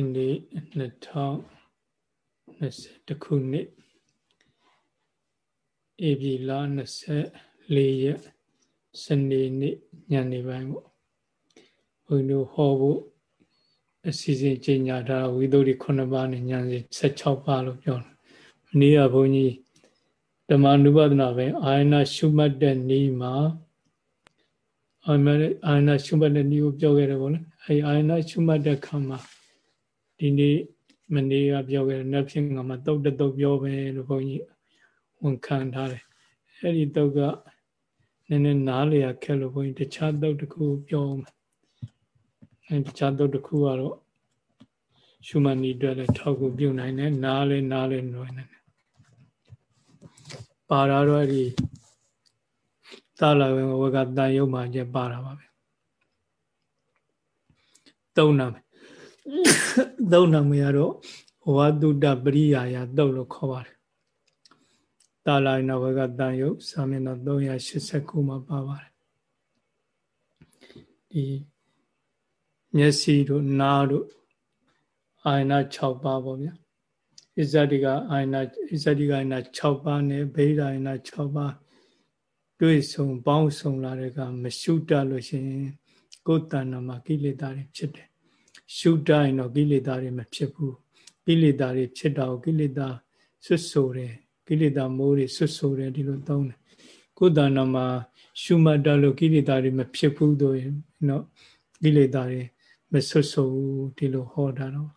ဒီနေ့2020ခုနှစ်ဧပြီလ24ရက်စနေနေ့ညနေပိုင်းပေါ့ဘုန်းကြီးဟောဖို့အစီအစဉ်ကျင့်ကြတာဝိသုဒ္ဓိ9ပါးနဲ့ဉာဏ်စဉ်16ပါးလို့ပြောတယ်။မနေ့ကဘုန်းကြီးဓမ္မနုပဒနာပဲအာယနာရှုမှတ်တဲ့နေ့မှာအာယနာရှုမှတ်တဲ့နေ့ကိုပြောခဲ့တယ်ပေါ့လေ။အဲဒီအာယနာရှုမှတ်တဲ့ခါမှာ ဒီနေ့မနေ့ကပြောခဲ့တဲ့နတ်ဖြစ်ငါမှာတုတ်တုတ်ပြောပဲလို့ဘုန်းကြီးဝန်ခံထားတယ်။အဲဒီတုတ်ကနည်းနည်းနားလည်ရခက်လို့ဘုန်းကြီးတခြားတုတ်တစ်ခုပြောမယ်။အဲတခြားတုတ်တစ်ခုကတော့ရှုမှတ်နည်းအတွက်လည်းထောက်ကူပြုနိုင်တယ်နားလည်းနားလည်းနှွယ်နိုင်တယ်ပါတာတော့ဒီသာလဝေဝကတန်ယုတ်မှကျပါတာပါပဲသုံးနာမယ် သုံးနာမရတော့ဝါတုတပရိယာယတုတ်လို့ခေါ်ပါတယ်တာလာနဝကတန်ယုတ်စာမျက်နှာ389မှာပါပါတယ်ဒီမျက်စိတို့နားတို့အာယနာ6ပါးပေါ့ဗျာဣဇတိကအာယနာဣဇတိကအာယနာ6ပါးနဲ့ဗေဒအာယနာ6ပါးတွေ့ဆုံပေါင်းဆုံလာတဲ့ကမရှုတတ်လို့ရှိရင်ကိုယ်တဏ္ဍမှာကိလေသာတွေဖြစ်တယ် ရှုတတ်ရင်တော့ကိလေသာတွေမဖြစ်ဘူးကိလေသာတွေဖြစ်တော့ကိလေသာဆွတ်ဆိုတယ်ကိလေသာမိုးတွေဆွတ်ဆိုတယ်ဒီလိုသုံးတယ်ကိုယ်တဏ္ဍမှာရှုမှတ်တတ်လို့ကိလေသာတွေမဖြစ်ဘူးဆိုရင်တော့ကိလေသာတွေမဆွတ်ဆိုဘူးဒီလိုဟောတာတော့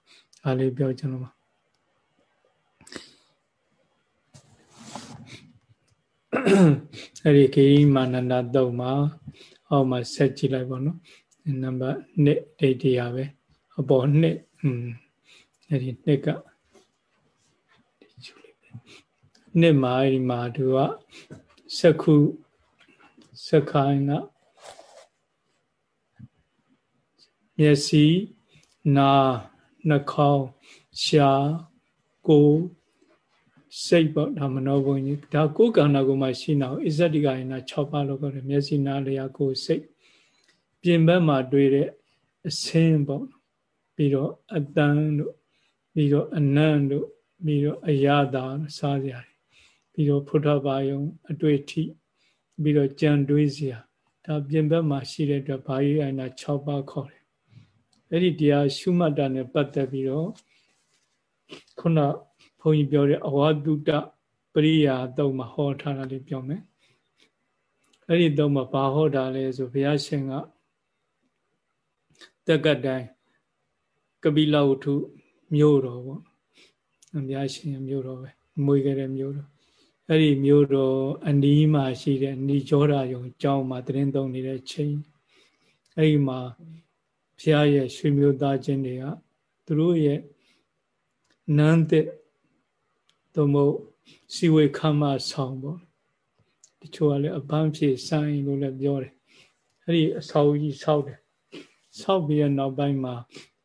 အားလေးပြောချင်လို့ပါအဲ့ဒီခေမာနန္ဒတုတ်မှာအောက်မှာဆက်ကြည့်လိုက်ပါနော်နံပါတ်1ဒိဋ္ဌိရပဲ အပေါ်2อืมအဲ့ဒီ2ကနှစ်မှာအဲ့ဒီမှာသူကစက္ခုစက္ခိုင်းကမျက်စိနာနှာခေါင်းရှားကိုယ်စိတ်ပေါ့ဒါမနောဘုံကြီးဒါကိုယ်ကံနာကိုမှရှိနေအောင်အစ္ဆတိကယနာ6ပါးလို့ခေါ်တယ်မျက်စိနားလျာကိုယ်စိတ်ပြင်ဘက်မှာတွေ့တဲ့အစင်းပေါ့ ပြီးတော့အတန်တို့ပြီးတော့အနံ့တို့ပြီးတော့အရာသာစားစရာပြီးတော့ဖုထဘာယုံအတွေ့အထိပြီးတော့ကြံတွေးစရာဒါပြင်ဘက်မှာရှိတဲ့အတွက်ဘာယိအနာ6ပါးခေါ်တယ်အဲ့ဒီတရားရှုမှတ်တာနဲ့ပတ်သက်ပြီးတော့ခုနဘုန်းကြီးပြောတဲ့အဝတုတပရိယာတုံးမှာဟောထားတာလေးပြောမယ်အဲ့ဒီတုံးမှာဘာဟောတာလဲဆိုဘုရားရှင်ကတက်ကတိုင်း ကပိလဝုထုမြို့တော်ပေါ့ဘုရားရှင်မြို့တော်ပဲမွေခဲ့တဲ့မြို့တော်အဲ့ဒီမြို့တော်အနီးမှာရှိတဲ့ဏိကျောရာယုံကျောင်းမှာတရင်သုံးနေတဲ့ချိန်အဲ့ဒီမှာဘုရားရဲ့ရွှေမျိုးသားချင်းတွေကသူတို့ရဲ့နန်းတဲ့သို့မဟုတ်စီဝေခမဆောင်ပေါ့တချို့ကလည်းအပန်းဖြေဆိုင်လို့လည်းပြောတယ်အဲ့ဒီအဆောက်ကြီးဆောက်တယ်ဆောက်ပြီးတဲ့နောက်ပိုင်းမှာ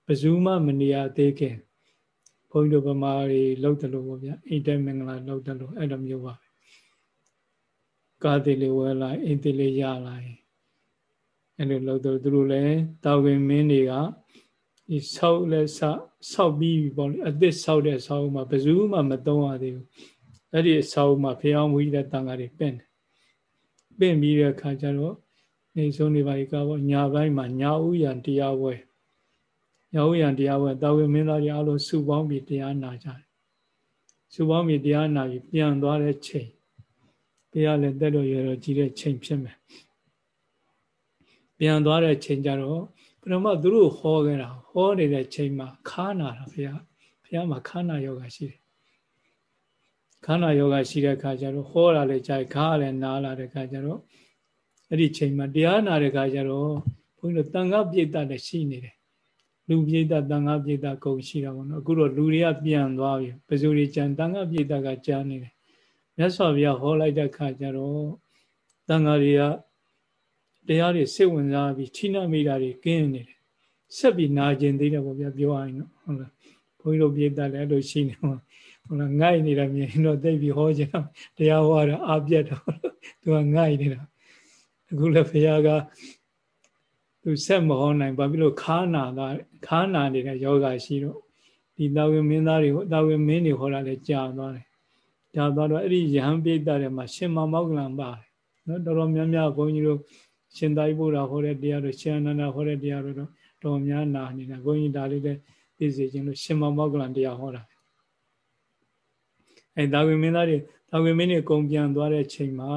ဘယ်သူမှမနေရသေးခင်ဘုန်းကြီးတို့ဗမာတွေလောက်တယ်လို့ပေါ့ဗျာအိတ်တဲမင်္ဂလာလောက်တယ်လို့အဲ့လိုမျိုးပါကားသေးလေးဝဲလာအိတ်သေးလေးရလာရင်အဲ့လိုလို့သူတို့လည်းတာဝန်မင်းတွေကဒီဆောက်လဲဆောက်ဆောက်ပြီးပေါ့လေအသစ်ဆောက်တဲ့ဆောက်မှာဘယ်သူမှမသုံးရသေးဘူးအဲ့ဒီဆောက်မှာဖျောင်းမူကြီးတဲ့တန်ဃာတွေပင့်တယ်ပင့်ပြီးတဲ့အခါကျတော့နေဆုံးနေပါလေကပေါ့ညာဘိုင်းမှာညာဥယံတရားဝဲ ညာဥယံတရားဝဲတာဝန်မင်းသားတွေအလုံးစုပေါင်းပြီးတရားနာကြတယ်စုပေါင်းပြီးတရားနာပြီးပြန်သွားတဲ့ချိန်တရားလည်းတက်လို့ရတော့ကြီးတဲ့ချိန်ဖြစ်မယ်ပြန်သွားတဲ့ချိန်ကျတော့ပထမသူတို့ဟောခဲ့တာဟောနေတဲ့ချိန်မှာခါနာတာဘုရားဘုရားမှာခါနာယောဂရှိတယ်ခါနာယောဂရှိတဲ့အခါကျတော့ဟောတာလည်းကြာခါလည်းနားလာတဲ့အခါကျတော့အဲ့ဒီချိန်မှာတရားနာတဲ့အခါကျတော့ဘုန်းကြီးတို့တန်ခါပြိတ္တလည်းရှိနေတယ် လူပြိတ္တတန်ခါပြိတ္တကုန်ရှိတာပေါ့နော်အခုတော့လူတွေကပြန်သွားပြီပဇူတွေကြံတန်ခါပြိတ္တကကြားနေတယ်မြတ်စွာဘုရားဟောလိုက်တဲ့အခါကျတော့တန်ခါတွေကတရားတွေစိတ်ဝင်စားပြီးထိနာမိတာတွေကင်းနေတယ်ဆက်ပြီးနာကျင်သေးတယ်ပေါ့ဗျာပြောရရင်တော့ဟုတ်လားဘုန်းကြီးတို့ပြေးတက်လည်းအဲ့လိုရှိနေမှာဟုတ်လားငိုက်နေတာမြင်တော့သိပြီးဟောကြတာတရားဟောတာအပြတ်တော့သူကငိုက်နေတာအခုလည်းဘုရားက သူဆက်မဟောနိုင်ဘာဖြစ်လို့ခါနာတာခါနာနေတဲ့ယောဂရှိတော့ဒီတာဝေမင်းသားတွေတာဝေမင်းတွေဟောတာလည်းကြာသွားတယ်ကြာသွားတော့အဲ့ဒီယဟန်ပိဋကတွေမှာရှင်မမောက္ကလံပါတယ်နော်တော်တော်များများဘုန်းကြီးတို့ရှင်သာရိပုတ္တရာဟောတဲ့တရားတို့ရှင်အနန္ဒဟောတဲ့တရားတို့တော့တော်များနာနေတာဘုန်းကြီးဒါလေးလည်းသိစေခြင်းလို့ရှင်မမောက္ကလံတရားဟောတာအဲတာဝေမင်းသားတွေတာဝေမင်းတွေကုံပြန်သွားတဲ့ချိန်မှာ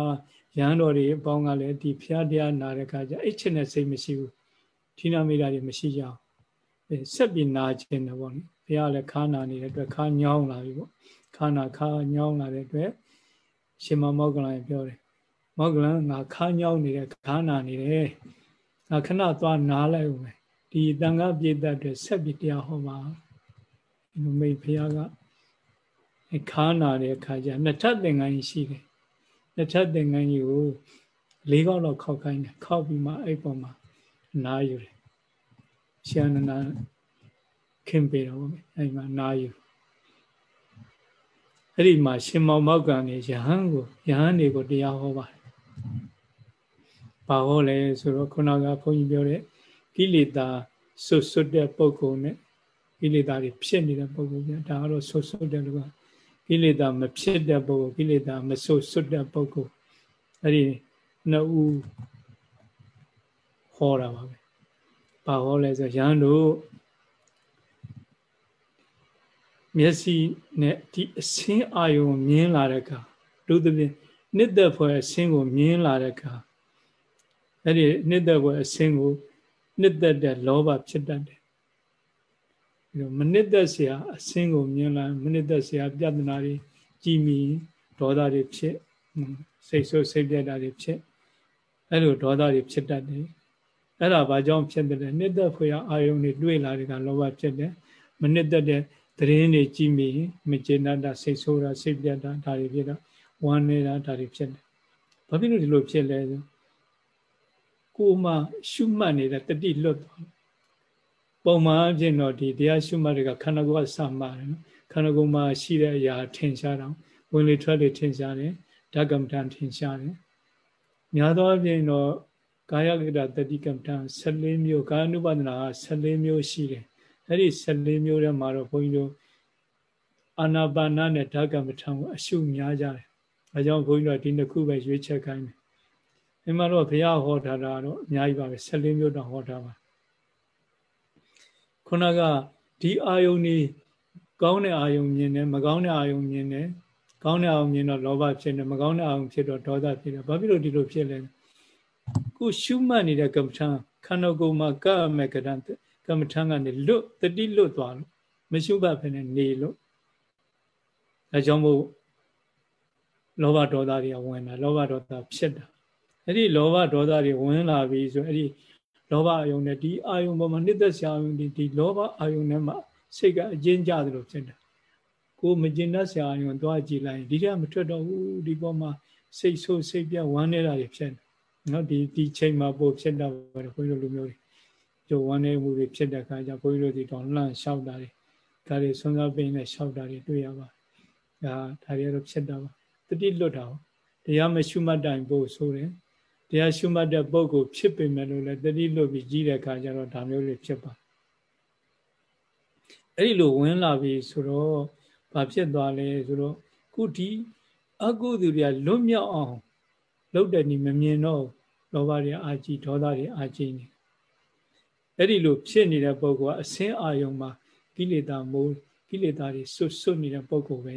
ရဟန်းတော်တွေအပေါင်းကလည်းဒီဖျားတရားနာတဲ့အခါကျအဲ့ချက်နဲ့စိတ်မရှိဘူး ဌိနမိတာတွေမရှိကြအောင်ဆက်ပြီးနာခြင်းတယ်ပေါ့နိဘုရားလည်းခါနာနေတဲ့အတွက်ခါညောင်းလာပြီပေါ့ခါနာခါညောင်းလာတဲ့အတွက်ရှင်မမောက္ကလံပြောတယ်မောက္ကလံငါခါညောင်းနေတဲ့ခါနာနေတယ်ငါခဏသွားနားလိုက်ဦးမယ်ဒီတန်ခါပြည့်တဲ့အတွက်ဆက်ပြီးတရားဟောပါဒီမိတ်ဘုရားကခါနာတဲ့အခါကျနှစ်ထပ်သင်္ကန်းကြီးရှိတယ်နှစ်ထပ်သင်္ကန်းကြီးကိုလေးခေါက်တော့ခောက်ခိုင်းတယ်ခောက်ပြီးမှအဲ့ပေါ်မှာ နားယူတယ်ရှာနနာခင်ပေတော့ဗျအဲ့မှာနားယူအဲ့ဒီမှာရှင်မောင်မောက်ကနေယဟန်ကိုယဟန်တွေကိုတရားဟောပါတယ်ဘာဟောလဲဆိုတော့ခုနကဘုန်းကြီးပြောတဲ့ကိလေသာဆွတ်ဆွတ်တဲ့ပုံကုနဲ့ကိလေသာတွေဖြစ်နေတဲ့ပုံကုပြဒါကတော့ဆွတ်ဆွတ်တဲ့လူကကိလေသာမဖြစ်တဲ့ပုဂ္ဂိုလ်ကိလေသာမဆုတ်ဆွတ်တဲ့ပုဂ္ဂိုလ်အဲ့ဒီနှစ်ဦး ဟောတာပါပဲ။ဘာဟောလဲဆိုရန်တို့မျက်စိနဲ့ဒီအစင်းအာယုံမြင်လာတဲ့အခါတို့သဖြင့်နှစ်သက်ဖွယ်အစင်းကိုမြင်လာတဲ့အခါအဲ့ဒီနှစ်သက်ဖွယ်အစင်းကိုနှစ်သက်တဲ့လောဘဖြစ်တတ်တယ်။ပြီးတော့မနှစ်သက်စရာအစင်းကိုမြင်လာမနှစ်သက်စရာပြဿနာတွေကြီးမိဒေါသတွေဖြစ်စိတ်ဆိုးစိတ်ပြတ်တာတွေဖြစ်အဲ့လိုဒေါသတွေဖြစ်တတ်တယ်။ အဲ့ဒါဘာကြောင့်ဖြစ်တယ်လဲနှစ်သက်ဖွယ်အာယုန်တွေတွေ့လာတဲ့ကလောဘဖြစ်တယ်မနစ်သက်တဲ့သတင်းတွေကြည်မီမကျေနပ်တာစိတ်ဆိုးတာစိတ်ပြတ်တာဒါတွေဖြစ်တော့ဝမ်းနေတာဒါတွေဖြစ်တယ်ဘာဖြစ်လို့ဒီလိုဖြစ်လဲဆိုကိုမှရှုမှတ်နေတဲ့တတိလွတ်သွားပုံမှန်အဖြစ်တော့ဒီတရားရှုမှတ်တွေကခန္ဓာကိုယ်ကစမှာတယ်နော်ခန္ဓာကိုယ်မှာရှိတဲ့အရာထင်ရှားတော့ဝင်လေထွက်လေထင်ရှားတယ်ဓကမ္မထန်ထင်ရှားတယ်များသောအားဖြင့်တော့ ကာယကတတတိကမ္မထန်14မျိုးကာယ ानु ပါဒနာက14မျိုးရှိတယ်အဲ့ဒီ14မျိုးထဲမှာတော့ဘုန်းကြီးတို့အာနာပါနနဲ့ဓကမ္မထန်ကိုအရှုများကြတယ်အဲကြောင့်ဘုန်းကြီးတို့ဒီနှစ်ခုပဲရွေးချက်ခိုင်းတယ်ဒီမှာတော့ဘုရားဟောထားတာတော့အများကြီးပါပဲ14မျိုးတော့ဟောထားပါခုနကဒီအာယုန်นี่ကောင်းတဲ့အာယုန်မြင်တယ်မကောင်းတဲ့အာယုန်မြင်တယ်ကောင်းတဲ့အာယုန်မြင်တော့လောဘဖြစ်တယ်မကောင်းတဲ့အာယုန်ဖြစ်တော့ဒေါသဖြစ်တယ်ဘာဖြစ်လို့ဒီလိုဖြစ်လဲ ခုရှုမှတ်နေတဲ့ကမ္မထံခန္ဓာကိုယ်မှာကပ်အမဲ့ကရံကမ္မထံကနေလွတ်တတိလွတ်သွားလို့မရှုမှတ်ဖ ೇನೆ နေလို့အဲကြောင့်မို့လောဘဒေါသတွေကဝင်တာလောဘဒေါသဖြစ်တာအဲ့ဒီလောဘဒေါသတွေဝင်လာပြီဆိုအဲ့ဒီလောဘအာယုန်နဲ့ဒီအာယုန်ပေါ်မှာနှစ်သက်စရာအာယုန်ဒီဒီလောဘအာယုန်နဲ့မှစိတ်ကအကျဉ်းကျသလိုဖြစ်တယ်ကိုမကျင်တတ်စရာအာယုန်သွားကြည့်လိုက်ဒီကမထွက်တော့ဘူးဒီပေါ်မှာစိတ်ဆိုးစိတ်ပြဝမ်းနေတာတွေဖြစ်တယ် နော်ဒီဒီချိန်မှာပို့ဖြစ်တော့ဘုန်းကြီးတို့လူမျိုးတွေကြိုဝမ်းနေမှုတွေဖြစ်တဲ့အခါကျဘုန်းကြီးတို့ဒီတော့လှန့်လျှောက်တာတွေဒါတွေဆွမ်းစားပိန်နဲ့လျှောက်တာတွေတွေ့ရပါဒါဒါတွေတော့ဖြစ်တာပါတတိလွတ်တာတရားမရှုမှတ်တိုင်ဖို့ဆိုတယ်တရားရှုမှတ်တဲ့ပုံကိုဖြစ်ပေမဲ့လို့လည်းတတိလွတ်ပြီးကြီးတဲ့အခါကျတော့ဒါမျိုးတွေဖြစ်ပါအဲ့ဒီလိုဝင်လာပြီဆိုတော့ဘာဖြစ်သွားလဲဆိုတော့ခုဒီအကုသိုလ်တွေကလွတ်မြောက်အောင် လှုပ်တယ်နီမမြင်တော့လောဘတွေအာကြီးဒေါသတွေအာကြီးနေအဲ့ဒီလိုဖြစ်နေတဲ့ပုဂ္ဂိုလ်ကအစင်းအာယုံမှာကိလေသာမိုးကိလေသာတွေဆွတ်ဆွတ်နေတဲ့ပုဂ္ဂိုလ်ပဲ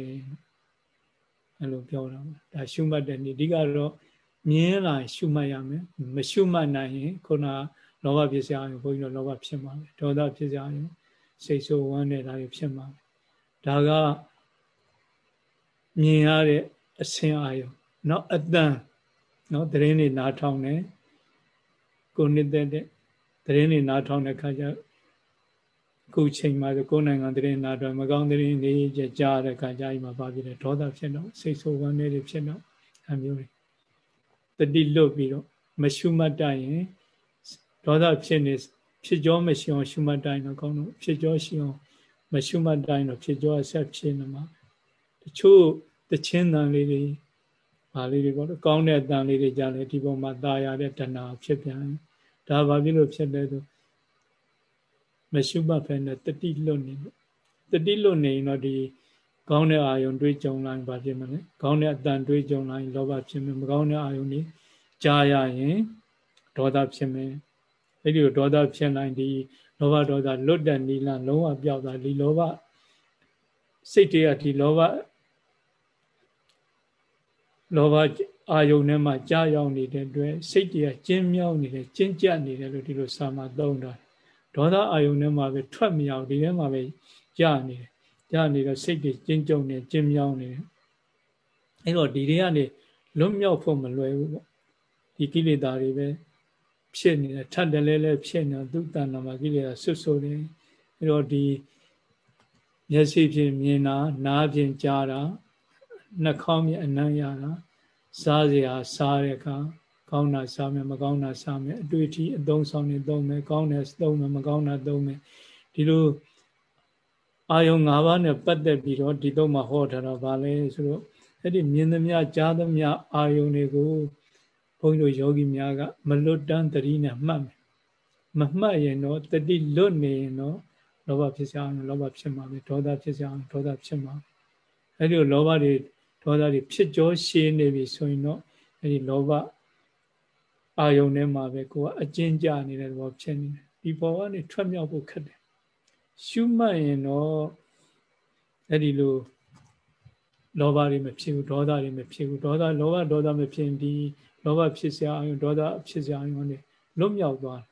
အဲ့လိုပြောတာဒါရှုမှတ်တဲ့နေ့ဒီကတော့မြင်လာရှုမှတ်ရမယ်မရှုမှတ်နိုင်ရင်ခုနလောဘဖြစ်စရာဘုန်းကြီးတို့လောဘဖြစ်မှာပဲဒေါသဖြစ်စရာစိတ်ဆိုးဝမ်းနေတာတွေဖြစ်မှာဒါကမြင်ရတဲ့အစင်းအာယုံနောက်အတန် နော်သတင်းတွေနားထောင်တယ်ကိုနှစ်သက်တဲ့သတင်းတွေနားထောင်တဲ့ခါကျအခုချိန်မှာကိုနိုင်ငံသတင်းနားထောင်မကောင်းသတင်းတွေကြားတဲ့ခါကျအိမ်မှာပါပြည်တယ်ဒေါသဖြစ်တော့စိတ်ဆိုးဝမ်းနည်းတွေဖြစ်တော့အမျိုးတွေတတိလွတ်ပြီးတော့မရှုမှတ်တတ်ရင်ဒေါသဖြစ်နေဖြစ်ကြောမရှိအောင်ရှုမှတ်တိုင်းတော့ကောင်းတော့ဖြစ်ကြောရှိအောင်မရှုမှတ်တိုင်းတော့ဖြစ်ကြောဆက်ဖြစ်နေမှာတချို့တချင်းတန်လေးတွေ ဘာလေးတွေပေါ့ကောင်းတဲ့တန်လေးတွေကြလဲဒီပေါ်မှာตาရတဲ့တဏှာဖြစ်ပြန်ဒါဘာဖြစ်လို့ဖြစ်လဲဆိုမရှုမှတ်ဖဲနဲ့တတိလွတ်နေလို့တတိလွတ်နေရင်တော့ဒီကောင်းတဲ့အာယုံတွေးကြုံလာရင်ဘာဖြစ်မလဲကောင်းတဲ့အတန်တွေးကြုံလာရင်လောဘဖြစ်မယ်မကောင်းတဲ့အာယုံတွေကြားရရင်ဒေါသဖြစ်မယ်အဲ့ဒီဒေါသဖြစ်နိုင်ဒီလောဘဒေါသလွတ်တဲ့နိလလုံးဝပြောက်သွားဒီလောဘစိတ်တွေကဒီလောဘ လောဘအာယုန်ထဲမှာကြာရောက်နေတဲ့အတွက်စိတ်တွေကကျဉ်းမြောင်းနေတယ်ကျဉ်းကြပ်နေတယ်လို့ဒီလိုစာမှာသုံးတာဒေါသအာယုန်ထဲမှာပဲထွက်မရအောင်ဒီထဲမှာပဲကြာနေတယ်ကြာနေတော့စိတ်တွေကျဉ်းကြုံနေကျဉ်းမြောင်းနေတယ်အဲ့တော့ဒီတွေကနေလွတ်မြောက်ဖို့မလွယ်ဘူးပေါ့ဒီကိလေသာတွေပဲဖြစ်နေတယ်ထပ်တယ်လဲလဲဖြစ်နေသူတဏ္ဍာမှာကိလေသာဆွတ်ဆိုတယ်အဲ့တော့ဒီမျက်စိဖြင့်မြင်တာနားဖြင့်ကြားတာ နှာခေါင်းဖြင့်အနံ့ရတာစားစရာစားတဲ့အခါကောင်းတာစားမယ်မကောင်းတာစားမယ်အတွေ့အထိအသုံးဆောင်နေသုံးမယ်ကောင်းတယ်သုံးမယ်မကောင်းတာသုံးမယ်ဒီလိုအာယုံ၅ပါးနဲ့ပတ်သက်ပြီးတော့ဒီတော့မှဟောထားတာဗာလဲဆိုတော့အဲ့ဒီမြင်သမျှကြားသမျှအာယုံတွေကိုဘုန်းကြီးတို့ယောဂီများကမလွတ်တမ်းတတိနဲ့မှတ်မယ်မမှတ်ရင်တော့တတိလွတ်နေရင်တော့လောဘဖြစ်စရာအောင်လောဘဖြစ်မှာပဲဒေါသဖြစ်စရာအောင်ဒေါသဖြစ်မှာအဲ့ဒီလောဘတွေ ဒေါသတွေဖြစ်ကြောရှည်နေပြီဆိုရင်တော့အဲ့ဒီလောဘအာယုန်ထဲမှာပဲကိုကအကျဉ်းကြနေတဲ့သဘောဖြစ်နေတယ်ဒီဘောကနေထွက်မြောက်ဖို့ခက်တယ်ရှုမှတ်ရင်တော့အဲ့ဒီလိုလောဘတွေမဖြစ်ဘူးဒေါသတွေမဖြစ်ဘူးဒေါသလောဘဒေါသမဖြစ်ရင်ဒီလောဘဖြစ်စရာအယုံဒေါသဖြစ်စရာအယုံတွေလွတ်မြောက်သွားတယ်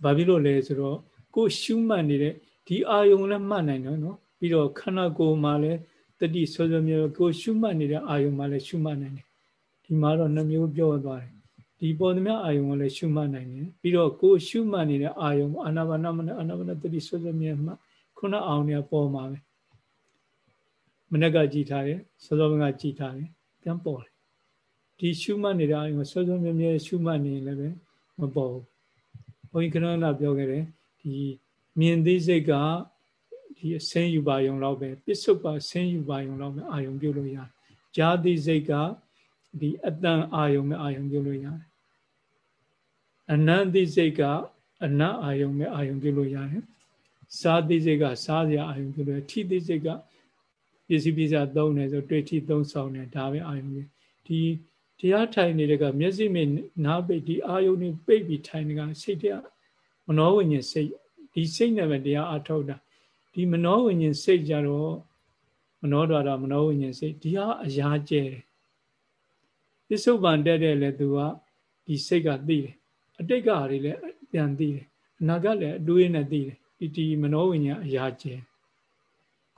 ။ဘာဖြစ်လို့လဲဆိုတော့ကိုရှုမှတ်နေတဲ့ဒီအာယုံလည်းမှတ်နိုင်တယ်နော်ပြီးတော့ခန္ဓာကိုယ်မှာလည်း တတိဆွဆွမျိုးကိုရှုမှတ်နေတဲ့အာယုံမှာလည်းရှုမှတ်နိုင်တယ်ဒီမှာတော့နှမျိုးပြောသွားတယ်ဒီပေါ်သမျှအာယုံကိုလည်းရှုမှတ်နိုင်တယ်ပြီးတော့ကိုရှုမှတ်နေတဲ့အာယုံအာနာပါနမနအာနာပါနတတိဆွဆွမျိုးမှခုနအောင်နေပေါ်မှာပဲမနေ့ကကြည်ထားတယ်စောစောကကြည်ထားတယ်ပြန်ပေါ်တယ်ဒီရှုမှတ်နေတဲ့အာယုံဆွဆွမျိုးမျိုးရှုမှတ်နေလည်းပဲမပေါ်ဘူးဘုန်းကြီးခဏခဏပြောခဲ့တယ်ဒီမြင်သိစိတ်က ဒီအစင်းယူပါယုံလောက်ပဲပစ္စုပ္ပါဆင်းယူပါယုံလောက်ပဲအာယုံပြုလို့ရတယ်။ကြာတိစိတ်ကဒီအတန်အာယုံပဲအာယုံပြုလို့ရတယ်။အနန္တိစိတ်ကအနတ်အာယုံပဲအာယုံပြုလို့ရတယ်။စားတိစိတ်ကစားစရာအာယုံပြုလို့ထိတိစိတ်ကပစ္စည်းပစ္စည်းသုံးတယ်ဆိုတွေ့ထိသုံးဆောင်တယ်ဒါပဲအာယုံပြုဒီတရားထိုင်နေတဲ့ကမျက်စိမြနားပိတ်ဒီအာယုန်นี่ပိတ်ပြီးထိုင်နေကစိတ်တဲ့မနောဝိညာဉ်စိတ်ဒီစိတ်နဲ့ပဲတရားအထောက်တာ ဒီမနောဝိညာဉ်စိတ်ကြတော့မနောဒွါရမနောဝိညာဉ်စိတ်ဒီဟာအရာကျဲတယ်ပစ္စုပန်တက်တဲ့လေသူကဒီစိတ်ကသိတယ်အတိတ်ကဟာတွေလည်းပြန်သိတယ်အနာဂတ်လည်းအတွေးနဲ့သိတယ်ဒီဒီမနောဝိညာဉ်အရာကျဲ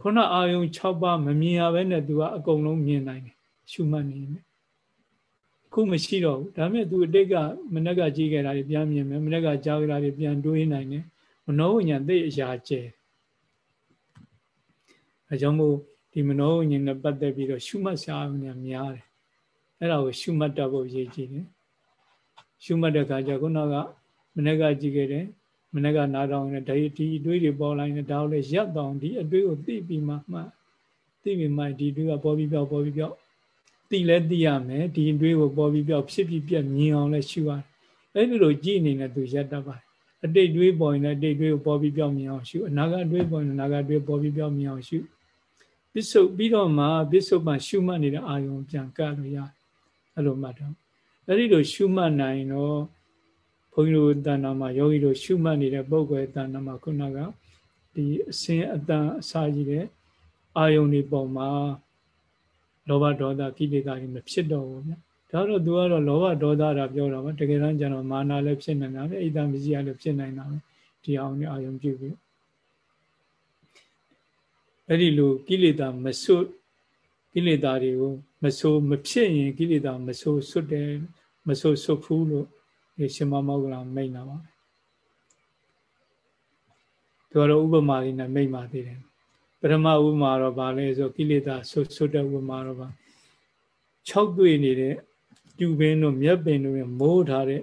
ခုနအာယုံ6ပါးမမြင်ရဘဲနဲ့သူကအကုန်လုံးမြင်နိုင်တယ်ရှုမှတ်နေတယ်ခုမရှိတော့ဘူးဒါပေမဲ့သူအတိတ်ကမနေ့ကကြည့်ခဲ့တာတွေပြန်မြင်မယ်မနေ့ကကြားခဲ့တာတွေပြန်တွေးနိုင်တယ်မနောဝိညာဉ်သိအရာကျဲ အဲကြောင့်မို့ဒီမနောဝိညာဉ်နဲ့ပတ်သက်ပြီးတော့ရှုမှတ်ရှားနေများတယ်အဲ့ဒါကိုရှုမှတ်တတ်ဖို့ရည်ကြည်တယ်ရှုမှတ်တဲ့အခါကျခုနကမနေ့ကကြည့်ခဲ့တယ်မနေ့ကနားတောင်းနေဒီဒီအတွေးတွေပေါ်လာရင်ဒါကိုလည်းရပ်တောင်ဒီအတွေးကိုသိပြီးမှမှသိပြီးမှဒီတွေးကပေါ်ပြီးပြောက်ပေါ်ပြီးပြောက်သိလဲသိရမယ်ဒီအတွေးကိုပေါ်ပြီးပြောက်ဖြစ်ပြီးပြက်မြင်အောင်လဲရှုရတယ်အဲ့ဒီလိုကြည့်နေတယ်သူရပ်တတ်ပါတယ်အတိတ်တွေးပေါ်ရင်လည်းအတိတ်တွေးကိုပေါ်ပြီးပြောက်မြင်အောင်ရှုအနာဂတ်တွေးပေါ်ရင်အနာဂတ်တွေးပေါ်ပြီးပြောက်မြင်အောင်ရှု ပစ္စုပြီးတော့မှပစ္စုပန်ရှုမှတ်နေတဲ့အာယုံပြန်ကပ်လို့ရတယ်အဲ့လိုမှတ်တော့အဲ့ဒီလိုရှုမှတ်နိုင်တော့ဘုန်းကြီးတို့တဏ္ဍာမှာယောဂီတို့ရှုမှတ်နေတဲ့ပုဂ္ဂိုလ်တဏ္ဍာမှာခုနကဒီအစင်းအတန်အစာကြီးတဲ့အာယုန်ဒီပုံမှာလောဘဒေါသကိလေသာတွေမဖြစ်တော့ဘူးဗျဒါတော့သူကတော့လောဘဒေါသတာပြောတာပါတကယ်တမ်းကျတော့မာနလည်းဖြစ်နေတာပဲအိတ်တမကြီးလည်းဖြစ်နေတာပဲဒီအောင်နဲ့အာယုံပြုပြီး အဲ့ဒီလိုကိလေသာမစွတ်ကိလေသာတွေကိုမဆိုးမဖြစ်ရင်ကိလေသာမဆိုးစွတ်တယ်မဆိုးစွတ်ဖူးလို့ဒီရှင်မမောကလာမိတ်နာပါပဲသူကတော့ဥပမာလေးနဲ့မိတ်ပါသေးတယ်ပထမဥပမာတော့ဗာလဲဆိုကိလေသာဆွတ်ဆွတ်တဲ့ဥပမာတော့ဗာ6တွေ့နေတဲ့ကျူပင်းတို့မြက်ပင်တို့ရဲ့မိုးထားတဲ့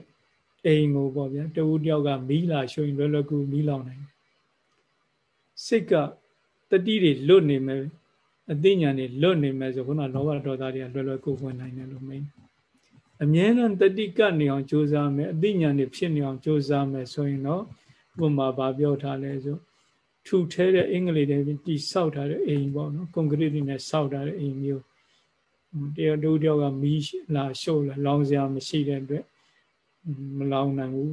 အိမ်ကိုပေါ့ဗျာတဝူတယောက်ကမီးလာရှုရင်လွယ်လွယ်ကူမီးလောင်နိုင်တယ်စိတ်က တတိတွေလွတ်နေမယ်အသိဉာဏ်တွေလွတ်နေမယ်ဆိုခုနလောဘဒေါသတွေကလွယ်လွယ်ကူဝင်နိုင်တယ်လို့မိန်အမြဲတမ်းတတိကနေအောင်ကြိုးစားမယ်အသိဉာဏ်တွေဖြစ်နေအောင်ကြိုးစားမယ်ဆိုရင်တော့ဥပမာဘာပြောထားလဲဆိုထူထဲတဲ့အင်္ဂလိပ်တွေတီဆောက်ထားတဲ့အိမ်ပေါ့နော်ကွန်ကရစ်တွေနဲ့ဆောက်ထားတဲ့အိမ်မျိုးတရားတို့တယောက်ကမီးလာရှို့လာလောင်စရာမရှိတဲ့အတွက်မလောင်နိုင်ဘူး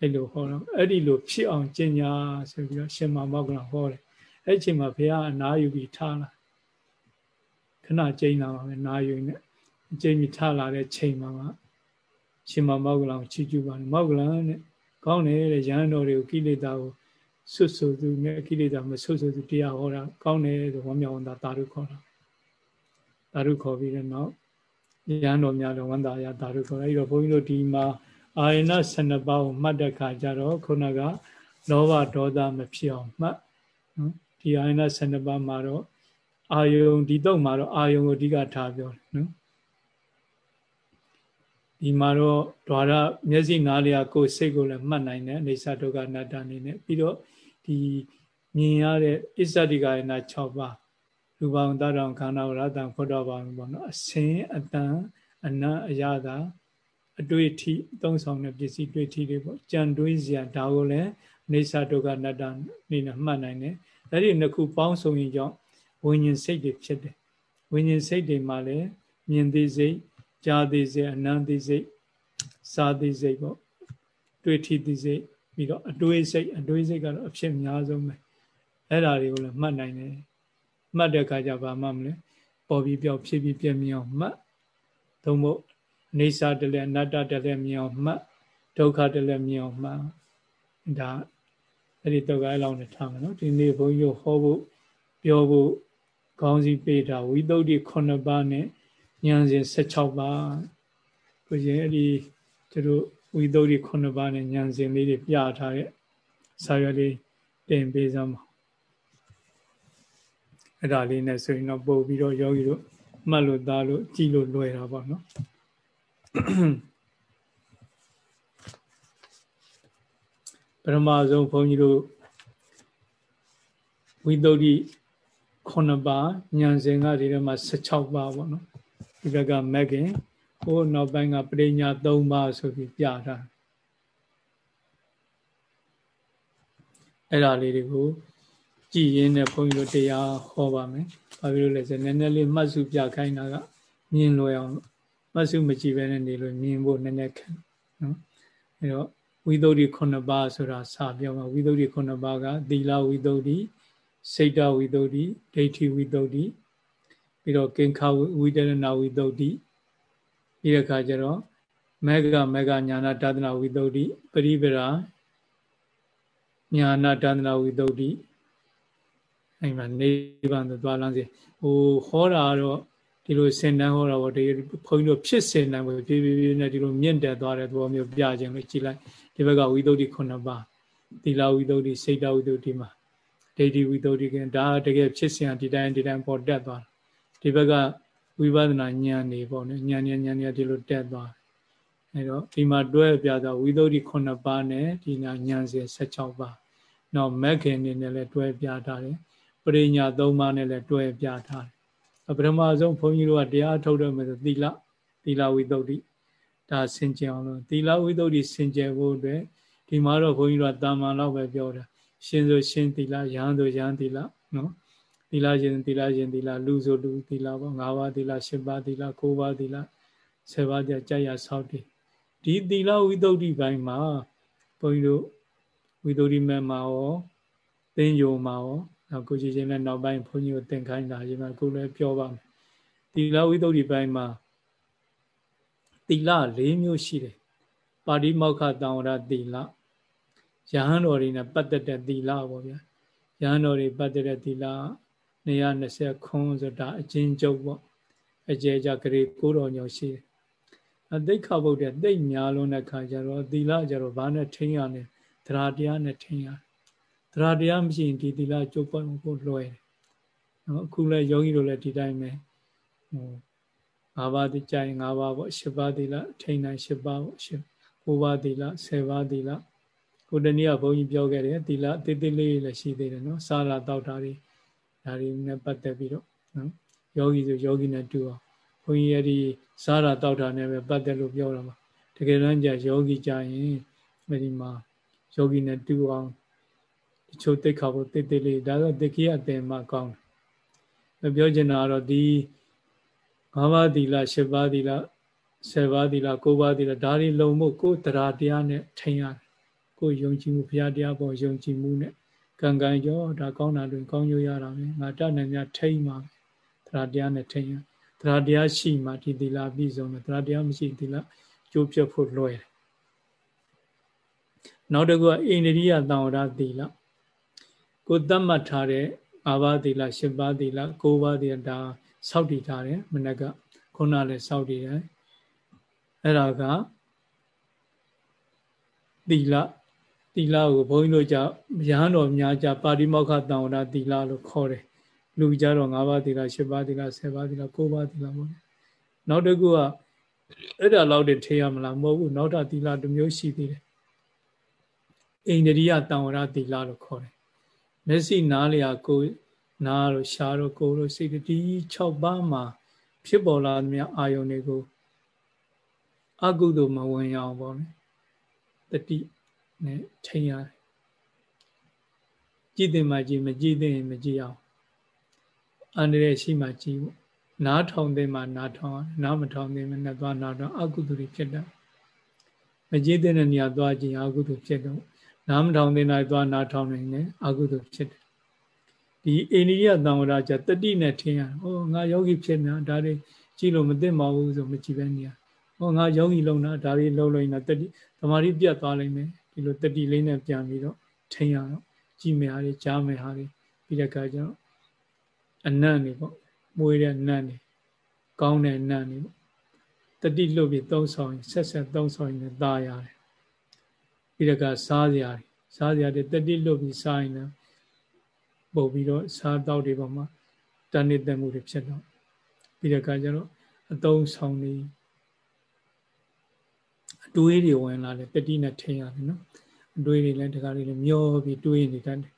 အဲ့လိုဟောတော့အဲ့ဒီလိုဖြစ်အောင်ကျင့်ညာဆိုပြီးတော့ရှင်မောကလဟောတယ် အဲ့အချိန်မှာဘုရားအနာယူပြီးထားလာခဏကျိန်းလာပါပဲနာယူနေကျိန်းပြီးထားလာတဲ့ချိန်မှာမှရှင်မောကလကိုချီးကျူးပါတယ်မောကလနဲ့ကောင်းတယ်တဲ့ရဟန်းတော်တွေကိုကိလေသာကိုဆွတ်ဆိုသူနဲ့ကိလေသာမဆွတ်ဆိုသူတရားဟောတာကောင်းတယ်ဆိုဝမ်းမြောက်ဝမ်းသာတာရုခေါ်တာတာရုခေါ်ပြီးတဲ့နောက်ရဟန်းတော်များလည်းဝမ်းသာရတာရုခေါ်တယ်အဲ့တော့ဘုန်းကြီးတို့ဒီမှာအာယနာ12ပါးကိုမှတ်တဲ့ခါကျတော့ခုနကလောဘဒေါသမဖြစ်အောင်မှတ်နော် ဒီအာယနာ12ပါးမှာတော့အာယုံဒီတော့မှာတော့အာယုံကိုအဓိကထားပြောတယ်နော်ဒီမှာတော့ဓာရမျက်စိနားလျာကိုယ်စိတ်ကိုလည်းမှတ်နိုင်တယ်အိဋ္ဌဒုက္ခအနတ္တအနေနဲ့ပြီးတော့ဒီမြင်ရတဲ့အစ္ဆတိကာယနာ6ပါးရူပံတတံခန္ဓာဝရတံဖွတ်တော်ပါပေါ့နော်အစင်အတန်အနတ်အရသာအတွေ့အထိသုံးဆောင်တဲ့ပစ္စည်းတွေ့ထိတွေပေါ့ကြံတွေးစရာဒါကိုလည်းအိဋ္ဌဒုက္ခအနတ္တအနေနဲ့မှတ်နိုင်တယ် အဲ့ဒီနှစ်ခုပေါင်းစုံရင်ကြောင့်ဝိညာဉ်စိတ်တွေဖြစ်တယ်ဝိညာဉ်စိတ်တွေမှာလည်းမြင်သိစိတ်ကြားသိစိတ်အနံသိစိတ်စားသိစိတ်ပေါ့တွေ့ထိသိစိတ်ပြီးတော့အတွေးစိတ်အတွေးစိတ်ကတော့အဖြစ်များဆုံးပဲအဲ့ဒါတွေကိုလည်းမှတ်နိုင်တယ်မှတ်တဲ့အခါကျဘာမှမလဲပေါ်ပြီးပြောက်ဖြစ်ပြီးပြည့်မြအောင်မှတ်သို့မဟုတ်အိဋ္ဌတလည်းအနတ္တတလည်းမြင်အောင်မှတ်ဒုက္ခတလည်းမြင်အောင်မှတ်ဒါ အဲ့ဒီတော့အဲ့လောက်နဲ့ထားမယ်နော်ဒီနေ့ဘုန်းကြီးဟောဖို့ပြောဖို့ခေါင်းစည်းပေးတာဝိသုဒ္ဓိ9ပါးနဲ့ဉာဏ်စဉ်16ပါးကိုရင်အဲ့ဒီသူတို့ဝိသုဒ္ဓိ9ပါးနဲ့ဉာဏ်စဉ်လေးတွေပြထားတဲ့စာရွက်လေးတင်ပေးစမ်းပါအဲ့ဒါလေးနဲ့ဆိုရင်တော့ပို့ပြီးတော့ယောဂီတို့မှတ်လို့သားလို့ကြည်လို့လွယ်တာပေါ့နော် ပရမဇုံဘုန်းကြီးတို့ဝိသုဒ္ဓိ9ပါးဉာဏ်စဉ်ကဒီထဲမှာ16ပါးပေါ့နော်ဒီဘက်ကမက်ကင်ဟိုနောက်ပိုင်းကပရိညာ3ပါးဆိုပြီးပြထားအဲ့ဒါလေးတွေကိုကြည်ရင်းနဲ့ဘုန်းကြီးတို့တရားဟောပါမယ်။ဘာဖြစ်လို့လဲဆိုနည်းနည်းလေးမှတ်စုပြခိုင်းတာကမြင်လွယ်အောင်မှတ်စုမကြည့်ဘဲနဲ့နေလို့မြင်ဖို့နည်းနည်းခံနော်။အဲ့တော့ ဝိသုဒ္ဓိ9ပါးဆိုတာစပြောမှာဝိသုဒ္ဓိ9ပါးကသီလဝိသုဒ္ဓိစိတ်တဝိသုဒ္ဓိဒိဋ္ဌိဝိသုဒ္ဓိပြီးတော့ကင်္ခဝိတရဏဝိသုဒ္ဓိပြီးတဲ့အခါကျတော့မေဃမေဃညာနာတဒနာဝိသုဒ္ဓိပရိပရာညာနာတဒနာဝိသုဒ္ဓိအဲ့မှာနိဗ္ဗာန်သို့သွားလမ်းစီဟိုဟောတာတော့ဒီလိုစင်တန်းဟောတာပေါ့ဒီဘုန်းကြီးတို့ဖြစ်စင်နိုင်ဖို့ပြေးပြေးပြေးနဲ့ဒီလိုမြင့်တက်သွားတဲ့သဘောမျိုးပြခြင်းလို့ကြည်လိုက် ဒီဘက်ကဝိသုဒ္ဓိ9ပါးသီလဝိသုဒ္ဓိစိတ်တဝိသုဒ္ဓိမှာဒိဋ္ဌိဝိသုဒ္ဓိကဒါတကယ်ဖြစ်စဉ်ဒီတိုင်းဒီတိုင်းပေါ်တက်သွားဒီဘက်ကဝိပဿနာဉာဏ်နေပေါ့နော်ဉာဏ်ဉာဏ်ဉာဏ်ဉာဏ်ဒီလိုတက်သွားအဲတော့ဒီမှာတွဲပြတော့ဝိသုဒ္ဓိ9ပါးနဲ့ဒီနာဉာဏ်စဉ်16ပါးနောက်မက်ခင်နေနဲ့လည်းတွဲပြထားတယ်ပရိညာ3ပါးနဲ့လည်းတွဲပြထားတယ်ပထမဆုံးဘုန်းကြီးတို့ကတရားထုတ်တယ်မယ်ဆိုသီလသီလဝိသုဒ္ဓိ ဒါစင်ကြအောင်လို့သီလဝိသုဒ္ဓိစင်ကြယ်ဖို့အတွက်ဒီမှာတော့ဘုန်းကြီးတို့ကတာမန်လောက်ပဲပြောတာရှင်ဆိုရှင်သီလယဟန်ဆိုယဟန်သီလနော်သီလရှင်သီလရှင်သီလလူဆိုလူသီလပေါ့၅ပါးသီလ၈ပါးသီလ၉ပါးသီလ၁၀ပါးကြကြရဆောက်တည်ဒီသီလဝိသုဒ္ဓိပိုင်းမှာဘုန်းကြီးတို့ဝိသုဒ္ဓိမဲ့မှာရောသင်္ယုံမှာရောနောက်ကိုကြည့်ချင်းလည်းနောက်ပိုင်းဘုန်းကြီးကိုသင်ခိုင်းတာဒီမှာကိုလည်းပြောပါမယ်သီလဝိသုဒ္ဓိပိုင်းမှာ သီလ၄မျိုးရှိတယ်ပါဠိမောက္ခတံဝရသီလယဟန်တော်တွေနဲ့ပတ်သက်တဲ့သီလပေါ့ဗျာယဟန်တော်တွေပတ်သက်တဲ့သီလ220ခွန်းဆိုတာအချင်းကျုပ်ပေါ့အကျဲကြဂရေကိုတော်ညောရှိတယ်အသိခဗုဒ္ဓသိများလုံးတဲ့ခါကျတော့သီလကျတော့ဘာနဲ့ထိန်းရလဲသရတရားနဲ့ထိန်းရသရတရားမရှိရင်ဒီသီလကျုပ်ပေါ့ကိုလွှဲတယ်နော်အခုလဲယောဂီတို့လည်းဒီတိုင်းပဲဟို ၅ပါးတိကြိုင်၅ပါးပေါ့၈ပါးသီလထိန်းနိုင်၈ပါးပေါ့၈၉ပါးသီလ၁၀ပါးသီလကိုတနည်းကဘုန်းကြီးပြောခဲ့တယ်သီလတိတိလေးလည်းရှိသေးတယ်နော်စာလာတောက်တာတွေဒါတွေနဲ့ပတ်သက်ပြီးတော့နော်ယောဂီဆိုယောဂီနဲ့တူအောင်ဘုန်းကြီးအဲ့ဒီစားတာတောက်တာနဲ့ပဲပတ်သက်လို့ပြောတာပါတကယ်တမ်းကျယောဂီကြရင်အဲ့ဒီမှာယောဂီနဲ့တူအောင်တချို့သိခါဖို့တိတိလေးဒါဆိုတခိယအတင်မှကောင်းတယ်ပြောချင်တာကတော့ဒီ ၅ပါးသီလ၈ပါးသီလ၁၀ပါးသီလ၉ပါးသီလဒါတွေလုံဖို့ကိုယ်တရားတရားနဲ့ထိန်ရတယ်ကိုယ်ယုံကြည်မှုဘုရားတရားပေါ်ယုံကြည်မှုနဲ့ကံကံကြောဒါကောင်းတာတွင်ကောင်းရိုးရတာပဲငါတတ်နိုင်များထိန်ပါတရားတရားနဲ့ထိန်ရတရားတရားရှိမှဒီသီလပြည့်စုံတယ်တရားတရားမရှိသီလကျိုးပြတ်ဖို့လွယ်တယ်နောက်တစ်ခုကအိန္ဒိယသံဝရသီလကိုသတ်မှတ်ထားတဲ့၅ပါးသီလ၈ပါးသီလ၉ပါးသီလဒါ စောင့်တည်ထားတယ်မနက်ကခုနလည်းစောင့်တည်တယ်အဲ့ဒါကသီလသီလကိုဘုန်းကြီးတို့ကြရဟန်းတော်များကြပါတိမောက္ခတံဝရသီလလို့ခေါ်တယ်လူကြတော့၅ပါးသီလ၈ပါးသီလ၁၀ပါးသီလ၉ပါးသီလပေါ့နောက်တစ်ခုကအဲ့ဒါလောက်တည်းထေရမလားမဟုတ်ဘူးနောက်တာသီလတစ်မျိုးရှိသေးတယ်အိန္ဒိယတံဝရသီလလို့ခေါ်တယ်မျက်စိနားလျာကို နားလို့ရှားလို့ကိုယ်လို့စိတ်ဒီ6ပါးမှာဖြစ်ပေါ်လာတဲ့အာယုန်တွေကိုအကုသိုလ်မဝင်ရအောင်ပေါ့လေတတိနဲ့ထိန်ရတယ်ကြည်တင်မှကြည်မကြည်တင်မကြည်အောင်အန္တရာယ်ရှိမှကြည်ဖို့နားထောင်တဲ့မှနားထောင်နားမထောင်တဲ့မှနဲ့သွားနားထောင်အကုသိုလ်တွေဖြစ်တယ်မကြည်တဲ့နေရာသွားကြည်အကုသိုလ်ဖြစ်တော့နားမထောင်တဲ့နေရာသွားနားထောင်နေတယ်အကုသိုလ်ဖြစ်တယ် ဒီအိန္ဒိယသံဝရကြတတိနဲ့ထင်ရဟောငါယောဂီဖြစ်နေတာဒါတွေကြည့်လို့မသိမဘူးဆိုမကြည့်ပဲနေရဟောငါယောဂီလုံတာဒါတွေလုံလို့ရင်တတိသမာဓိပြတ်သွားလိမ့်မယ်ဒီလိုတတိလေးနဲ့ပြန်ပြီးတော့ထင်ရတော့ကြည့်မယ်ဟာတွေကြားမယ်ဟာတွေပြီးတဲ့အခါကျတော့အနတ်နေပေါ့မွေးတဲ့နတ်နေကောင်းတဲ့နတ်နေပေါ့တတိလွတ်ပြီးသုံးဆောင်ဆက်ဆက်သုံးဆောင်ရင်သာရတယ်ပြီးတဲ့အခါစားစရာတွေစားစရာတွေတတိလွတ်ပြီးစားရင်လည်း ပုတ်ပြီးတော့စားတော့တွေပေါ်မှာတဏှိတက်မှုတွေဖြစ်တော့ပြီးတဲ့အခါကျတော့အတုံးဆောင်နေအတွေးတွေဝင်လာတယ်တတိနဲ့ထင်ရတယ်နော်အတွေးတွေလည်းတခါလေးလည်းမျောပြီးတွေးနေတတ်တယ်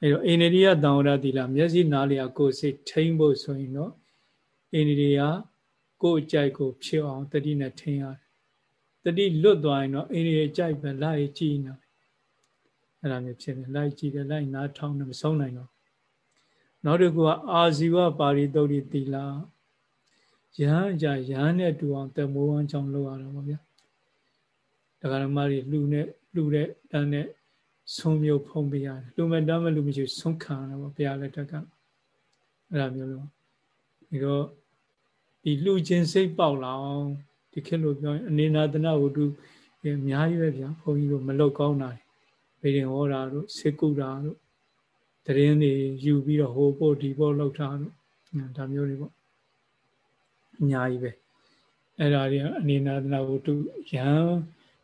အဲတော့အိန္ဒိယတံဝရတိလာမျက်စိနားလျာကိုယ်စိတ်ထိမ့်ဖို့ဆိုရင်တော့အိန္ဒိယကိုယ်အကြိုက်ကိုဖြစ်အောင်တတိနဲ့ထင်ရတယ်တတိလွတ်သွားရင်တော့အိန္ဒိယကြိုက်ပဲလိုက်ကြည့်နေ အဲ့ဒါမျိုးဖြစ်နေလိုက်ကြည့်တယ်လိုက်နားထောင်တယ်မဆုံးနိုင်တော့နောက်တစ်ခုကအာဇီဝပါရိသုတ်တိသီလယဟန်ကြယဟန်နဲ့တူအောင်တမိုးဝမ်းချောင်းလုပ်ရတာပေါ့ဗျာဒကာဓမ္မတွေလှူနဲ့လှူတဲ့တန်းနဲ့ဆုံးမျိုးဖုံးပေးရတယ်လှူမဲ့တန်းမဲ့လူမရှိဆုံးခံရတာပေါ့ဘုရားလက်ထက်ကအဲ့ဒါမျိုးလို့ဒီတော့ဒီလှူခြင်းစိတ်ပေါက်လာအောင်ဒီခေတ်လိုပြောရင်အနေနာတနာဝတ္ထုအများကြီးပဲဗျာဘုန်းကြီးတို့မလုတ်ကောင်းတာ ဗေဒင်ဟောတာတို့စေကုတာတို့တရင်တွေယူပြီးတော့ဟိုပို့ဒီပို့လောက်တာတို့ဒါမျိုးတွေပေါ့အများကြီးပဲအဲ့ဒါတွေအနေနာသနာဝတ္ထုရံ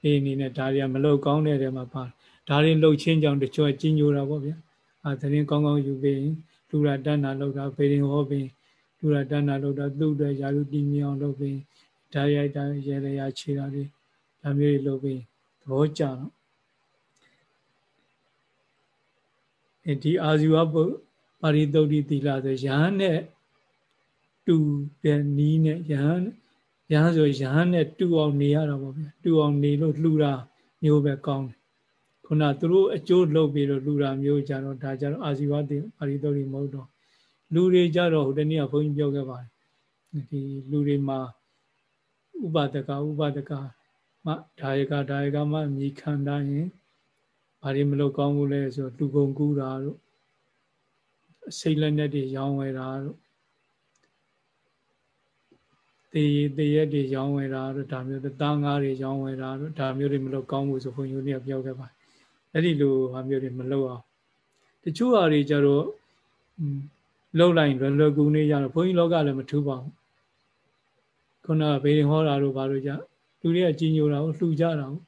အေးအနေနဲ့ဒါတွေကမလောက်ကောင်းတဲ့တဲမှာပါဒါတွေလှုပ်ချင်းကြောင့်တချို့ကြီးညိုတာပေါ့ဗျာအာတရင်ကောင်းကောင်းယူပြီးလူရတဏ္ဍလောက်တာဗေဒင်ဟောပြီးလူရတဏ္ဍလောက်တာသူ့အတွက်ယာရုတည်မြအောင်လုပ်ပြီးဒါရိုက်တာရေရရခြေတာတွေဒါမျိုးတွေလုပ်ပြီးသဘောကျတော့ ဒီအာဇီဝပုပါရိသုတ်တိသီလဆိုယဟန်နဲ့တူတဲ့နီးနဲ့ယဟန်ယဟန်ဆိုယဟန်နဲ့တူအောင်နေရတာပေါ့ဗျာတူအောင်နေလို့လှူတာမျိုးပဲကောင်းတယ်ခုနသူတို့အကျိုးလုပ်ပြီးတော့လှူတာမျိုးကြတော့ဒါကြတော့အာဇီဝတိပါရိသုတ်တိမဟုတ်တော့လူတွေကြတော့ဟိုတနေ့ကဘုန်းကြီးပြောခဲ့ပါတယ်ဒီလူတွေမှာဥပဒကဥပဒကမဒါယကဒါယကမမြည်ခံတိုင်းရင် ဘာတွေမလုပ်ကောင်းဘူးလဲဆိုလူကုန်ကူးတာတို့စိတ်လက်နဲ့တွေရောင်းဝယ်တာတို့တေးတေးရက်တွေရောင်းဝယ်တာတို့ဒါမျိုးသားငါးတွေရောင်းဝယ်တာတို့ဒါမျိုးတွေမလုပ်ကောင်းဘူးဆိုခွန်ယူနေပြောခဲ့ပါအဲ့ဒီလိုဟာမျိုးတွေမလုပ်အောင်တချို့ဟာတွေကြတော့လှုပ်လိုက်လွယ်လွယ်ကူနေကြတော့ဘုန်းကြီးလောကလည်းမထူပါဘူးခုနကဘေးရင်ဟောတာတို့ဘာလို့ကြလူတွေကကြီးညိုတာကိုလှူကြတာကို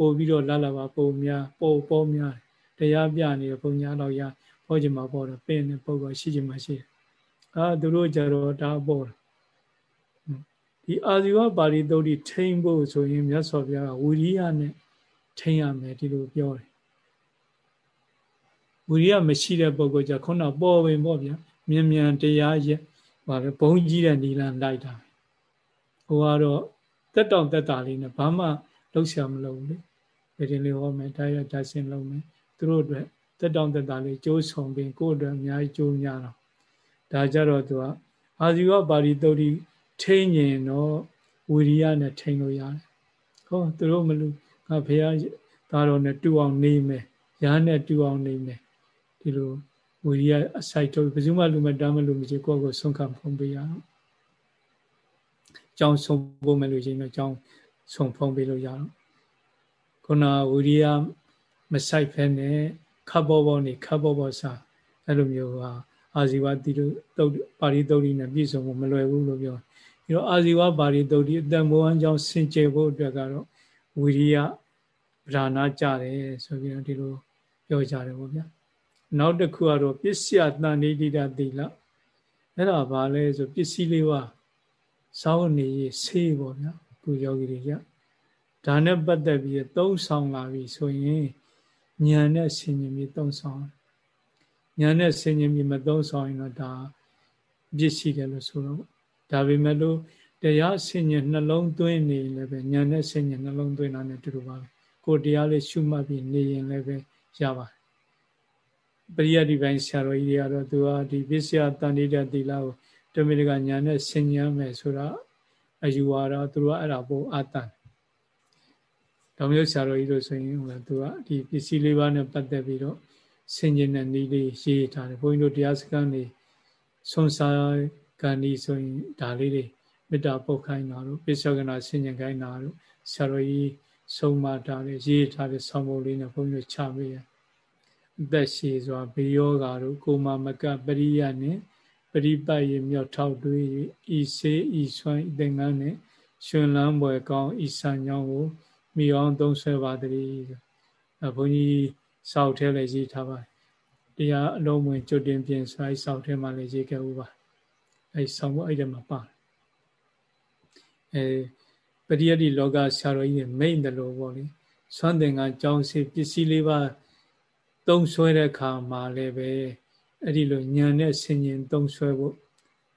ပို့ပြီးတော့လာလာပါပုံများပို့ပေါ်များတရားပြနေတဲ့ပုံများတော့ရပေါ်ချင်မှာပေါ်တော့ပင်းနေပုံကရှိချင်မှာရှိတယ်အာသူတို့ကြတော့ဒါပေါ်တယ်ဒီအာဇီဝပါရိသုတ်တိထိမ့်ဖို့ဆိုရင်မြတ်စွာဘုရားကဝီရိယနဲ့ထိမ့်ရမယ်ဒီလိုပြောတယ်ဝီရိယမရှိတဲ့ပုဂ္ဂိုလ်ကြခုနပေါ်ဝင်ပေါ့ဗျာမြန်မြန်တရားရဲ့ဟာလေဘုံကြီးတဲ့နီလန်လိုက်တာဟိုကတော့တက်တောင်တက်တာလေးနဲ့ဘာမှလှုပ်ရှားမလုပ်ဘူးလေ ဗေဒင်လေးဟောမယ်ဒါရဒါရှင်းလုံးမယ်သူတို့အတွက်တက်တောင့်တက်တာလေးကြိုးဆောင်ပြီးကိုယ့်အတွက်အများကြီးကြိုးများတော့ဒါကြတော့သူကအာဇီဝပါဠိတုတ်တိထိန်ရင်တော့ဝီရိယနဲ့ထိန်လို့ရတယ်ဟောသူတို့မလူငါဖះသားတော်နဲ့တူအောင်နေမယ်ရားနဲ့တူအောင်နေမယ်ဒီလိုဝီရိယအစိုက်တော့ဘယ်သူမှလူမတမ်းမလို့မရှိကိုယ့်ကိုဆုံးခံဖုံးပေးရအောင်ကြောင်းဆုံးဖို့မလို့ရှိရင်တော့ကြောင်းဆုံးဖုံးပေးလို့ရတော့ ခုနဝီရိယမဆိုင်ဖဲနဲ့ခပ်ဘောဘောနေခပ်ဘောဘောစားအဲ့လိုမျိုးဟာအာဇီဝတိတို့တုတ်ပါဠိတုတ်ဒီနဲ့ပြည့်စုံဖို့မလွယ်ဘူးလို့ပြောပြီးတော့အာဇီဝပါဠိတုတ်ဒီအတန်ဘောဟန်ကြောင့်စင်ကြယ်ဖို့အတွက်ကတော့ဝီရိယဗราဏကြတယ်ဆိုပြီးတော့ဒီလိုပြောကြတယ်ပေါ့ဗျာနောက်တစ်ခုကတော့ပစ္စယတန်ဋိတိတသီလအဲ့ဒါဘာလဲဆိုပစ္စည်းလေးပါစောင်းနေရေးဆေးပေါ့ဗျာခုယောဂီတွေက ဒါနဲ့ပတ်သက်ပြီးသုံးဆောင်လာပြီဆိုရင်ဉာဏ်နဲ့ဆင်ញင်ပြီးသုံးဆောင်ဉာဏ်နဲ့ဆင်ញင်ပြီးမသုံးဆောင်ရင်တော့ဒါပြစ်ရှိတယ်လို့ဆိုတော့ဒါပေမဲ့လို့တရားဆင်ញင်နှလုံးသွင်းနေလည်းပဲဉာဏ်နဲ့ဆင်ញင်နှလုံးသွင်းတာနဲ့တူတူပါပဲကိုတရားလေးရှုမှတ်ပြီးနေရင်လည်းပဲရပါတယ်ပရိယတ်ဒီပိုင်းဆရာတော်ကြီးတွေကတော့သူကဒီပစ္စယတန်တိတသီလကိုတမိတကညာနဲ့ဆင်ញံမယ်ဆိုတာအယူဝါဒသူကအဲ့ဒါပို့အတန် တော်မျိုးဆရာတော်ကြီးတို့ဆိုရင်ဟိုသူကဒီပစ္စည်းလေးပါးနဲ့ပတ်သက်ပြီးတော့ဆင်ញင်တဲ့နည်းလေးရေးထားတယ်ဘုန်းကြီးတို့တရားစခန်းနေဆွန်စာကံဒီဆိုရင်ဒါလေးတွေမေတ္တာပုတ်ခိုင်းတာတို့ပိဿကနာဆင်ញင်ခိုင်းတာတို့ဆရာတော်ကြီးဆုံးမထားတဲ့ရေးထားတဲ့ဆောင်းပုံလေးနဲ့ဘုန်းကြီးတို့ချပေးရအသက်ရှည်စွာဘေယောဂါတို့ကိုမမကပရိယနဲ့ပရိပတ်ရမြောက်ထောက်တွေးဤစေးဤဆွမ်းဤသင်္ကန်းနဲ့ရှင်လန်းပွဲကောင်းဤဆံညောင်းကို မိအောင်သုံးဆွဲပါတည်းအဲဘုန်းကြီးစောက်ထဲလည်းရေးထားပါတယ်တရားအလုံးဝင်ကြွတင်ပြင်ဆိုင်စောက်ထဲမှာလည်းရေးခဲ့ဥပါအဲဆောင်းဖို့အဲ့ဒါမှာပါအဲပရိယတိလောကဆရာတော်ကြီးမိတ်တယ်လို့ပေါ့လေဆွမ်းသင်္ကန်းကြောင်းစီပစ္စည်းလေးပါသုံးဆွဲတဲ့အခါမှာလည်းပဲအဲ့ဒီလိုညံနဲ့ဆင်ញင်သုံးဆွဲဖို့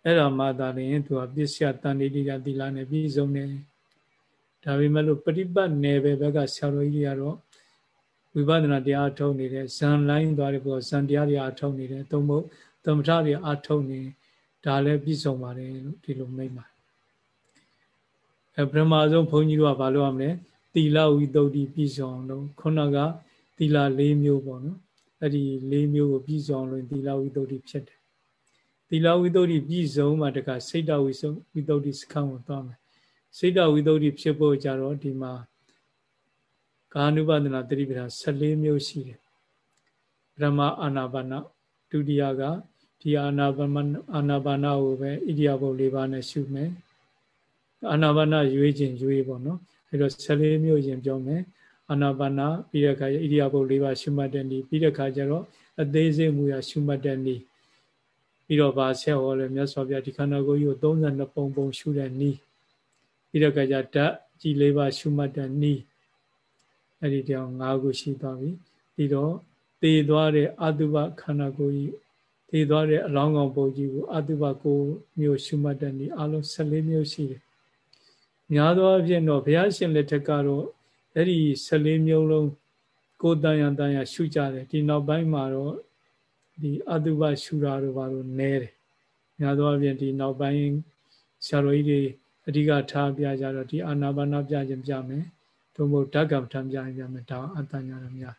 အဲ့ဒါမှသာလျှင်သူကပစ္စယတန်တိတိကသီလနဲ့ပြည့်စုံတယ် ဒါပေမဲ့လို့ပฏิပတ်နယ်ပဲဘက်ကဆရာတော်ကြီးတွေကတော့ဝိပဿနာတရားအထုတ်နေတဲ့ဇန်လိုင်းသွားတဲ့ဘောဇန်တရားတွေအထုတ်နေတယ်သုံးဖို့သမထတွေအထုတ်နေဒါလည်းပြည့်စုံပါတယ်လို့ဒီလိုမိတ်ပါအဲပထမဆုံးဘုန်းကြီးတို့ကဘာလုပ်ရမလဲသီလဝိသုဒ္ဓိပြည့်စုံအောင်လို့ခုနကသီလ၄မျိုးပေါ့နော်အဲ့ဒီ၄မျိုးကိုပြည့်စုံလို့သီလဝိသုဒ္ဓိဖြစ်တယ်သီလဝိသုဒ္ဓိပြည့်စုံမှတကစိတ်တဝိစုဝိသုဒ္ဓိစခန်းကိုသွားမယ် စိတ်တဝိသုဒ္ဓိဖြစ်ဖို့ကြတော့ဒီမှာကာနုပဒနာတတိပဌာ14မျိုးရှိတယ်ပထမအာနာပါနဒုတိယကဒီအာနာပါနအာနာပါနကိုပဲဣရိယာပုတ်၄ပါးနဲ့ရှုမယ်အာနာပါနရွေးခြင်းရွေးပေါ့နော်အဲတော့14မျိုးရင်ပြောမယ်အာနာပါနပြီးတဲ့အခါဣရိယာပုတ်၄ပါးရှုမှတ်တဲ့နည်းပြီးတဲ့အခါကျတော့အသေးစိတ်မူရရှုမှတ်တဲ့နည်းပြီးတော့ဗာဆက်ဟောလဲမြတ်စွာဘုရားဒီခန္ဓာကိုယ်ကြီးကို32ပုံပုံရှုတဲ့နည်း ပြီးတဲ့အခါကျဓာတ်ကြည်၄ပါးရှုမှတ်တဲ့နည်းအဲ့ဒီတောင်၅ခုရှိသွားပြီပြီးတော့တည်သွားတဲ့အတုပခန္ဓာကိုယ်ကြီးတည်သွားတဲ့အလောင်းကောင်ပုံကြီးကိုအတုပကိုမျိုးရှုမှတ်တဲ့နည်းအလုံး14မျိုးရှိတယ်များသောအားဖြင့်တော့ဘုရားရှင်လက်ထက်ကတော့အဲ့ဒီ14မျိုးလုံးကိုတန်ရန်တန်ရရှုကြတယ်ဒီနောက်ပိုင်းမှာတော့ဒီအတုပရှုတာတို့ဘာလို့နဲတယ်များသောအားဖြင့်ဒီနောက်ပိုင်းဆရာတော်ကြီးတွေ အဓိကထားပြကြတော့ဒီအာနာပါနာပြခြင်းပြမယ်သို့မဟုတ်ဓကမ္မထံပြရင်ပြမယ်ဒါအတညာရများ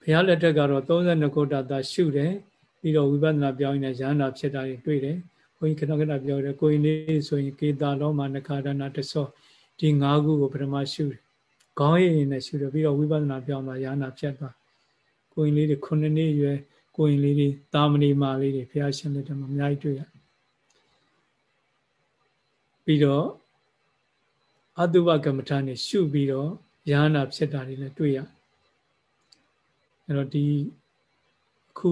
ဘုရားလက်ထက်ကတော့32ခုတာသာရှုတယ်ပြီးတော့ဝိပဿနာပြောင်းနေတဲ့ရဟန္တာဖြစ်တာတွေတွေ့တယ်ဘုန်းကြီးခဏခဏပြောတယ်ကိုရင်လေးဆိုရင်ကေတာလောမနခါဒနာတသောဒီ၅ခုကိုပထမရှုတယ်ခေါင်းရည်နဲ့ရှုတယ်ပြီးတော့ဝိပဿနာပြောင်းတာရဟန္တာဖြစ်သွားကိုရင်လေးတွေ9နှစ်ရွယ်ကိုရင်လေးတွေတာမဏိမာလေးတွေဘုရားရှင်လက်ထက်မှာအများကြီးတွေ့ရတယ် ပြီးတော့အတုဝကမ္မထာနေရှုပြီးတော့ယ ahanan ဖြစ်တာတွေလည်းတွေ့ရအဲ့တော့ဒီခု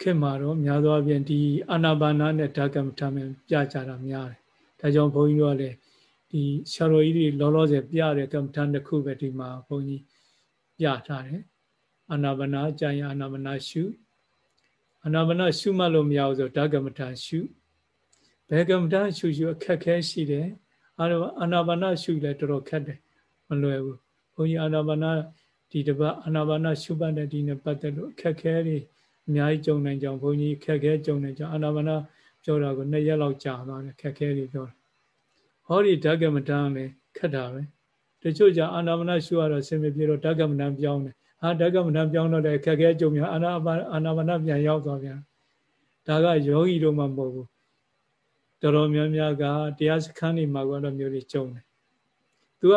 ခေတ်မှာတော့များသောအားဖြင့်ဒီအာနာပါနာနဲ့ဓာကမ္မထာမယ်ပြကြတာများတယ်ဒါကြောင့်ဘုန်းကြီးတို့ကလည်းဒီဆရာတော်ကြီးတွေလောလောဆယ်ပြတဲ့ကမ္မထာတစ်ခုပဲဒီမှာဘုန်းကြီးပြထားတယ်အာနာပါနာကြာရင်အာနာပါနာရှုအာနာပါနာရှုမှလို့မရဘူးဆိုဓာကမ္မထာရှု ဘယ်ကမ္မဋ္ဌရှုရှုအခက်ခဲရှိတယ်အာအာနာပါနရှုလည်းတော်တော်ခက်တယ်မလွယ်ဘူးဘုန်းကြီးအာနာပါနဒဒီတပတ်အာနာပါနရှုပတ်တဲ့ဒီနဲ့ပတ်သက်လို့အခက်ခဲတွေအများကြီးကြုံနိုင်ကြောင်းဘုန်းကြီးခက်ခဲကြုံနိုင်ကြောင်းအာနာပါနပြောတာကိုနှစ်ရက်လောက်ကြာသွားတယ်ခက်ခဲတွေပြောတယ်ဟောဒီဓကမတန်းလည်းခက်တာပဲတချို့ကြအာနာပါနရှုရတော့ဆင်မပြေတော့ဓကမတန်းပြောင်းတယ်ဟာဓကမတန်းပြောင်းတော့လည်းခက်ခဲကြုံများအာနာအာနာပါနပြန်ရောက်သွားပြန်ဒါကယောဂီတို့မှမဟုတ်ဘူး တော်တော်များများကတရားစခန်းတွေမှာကတော့မျိုးတွေကြုံတယ်သူက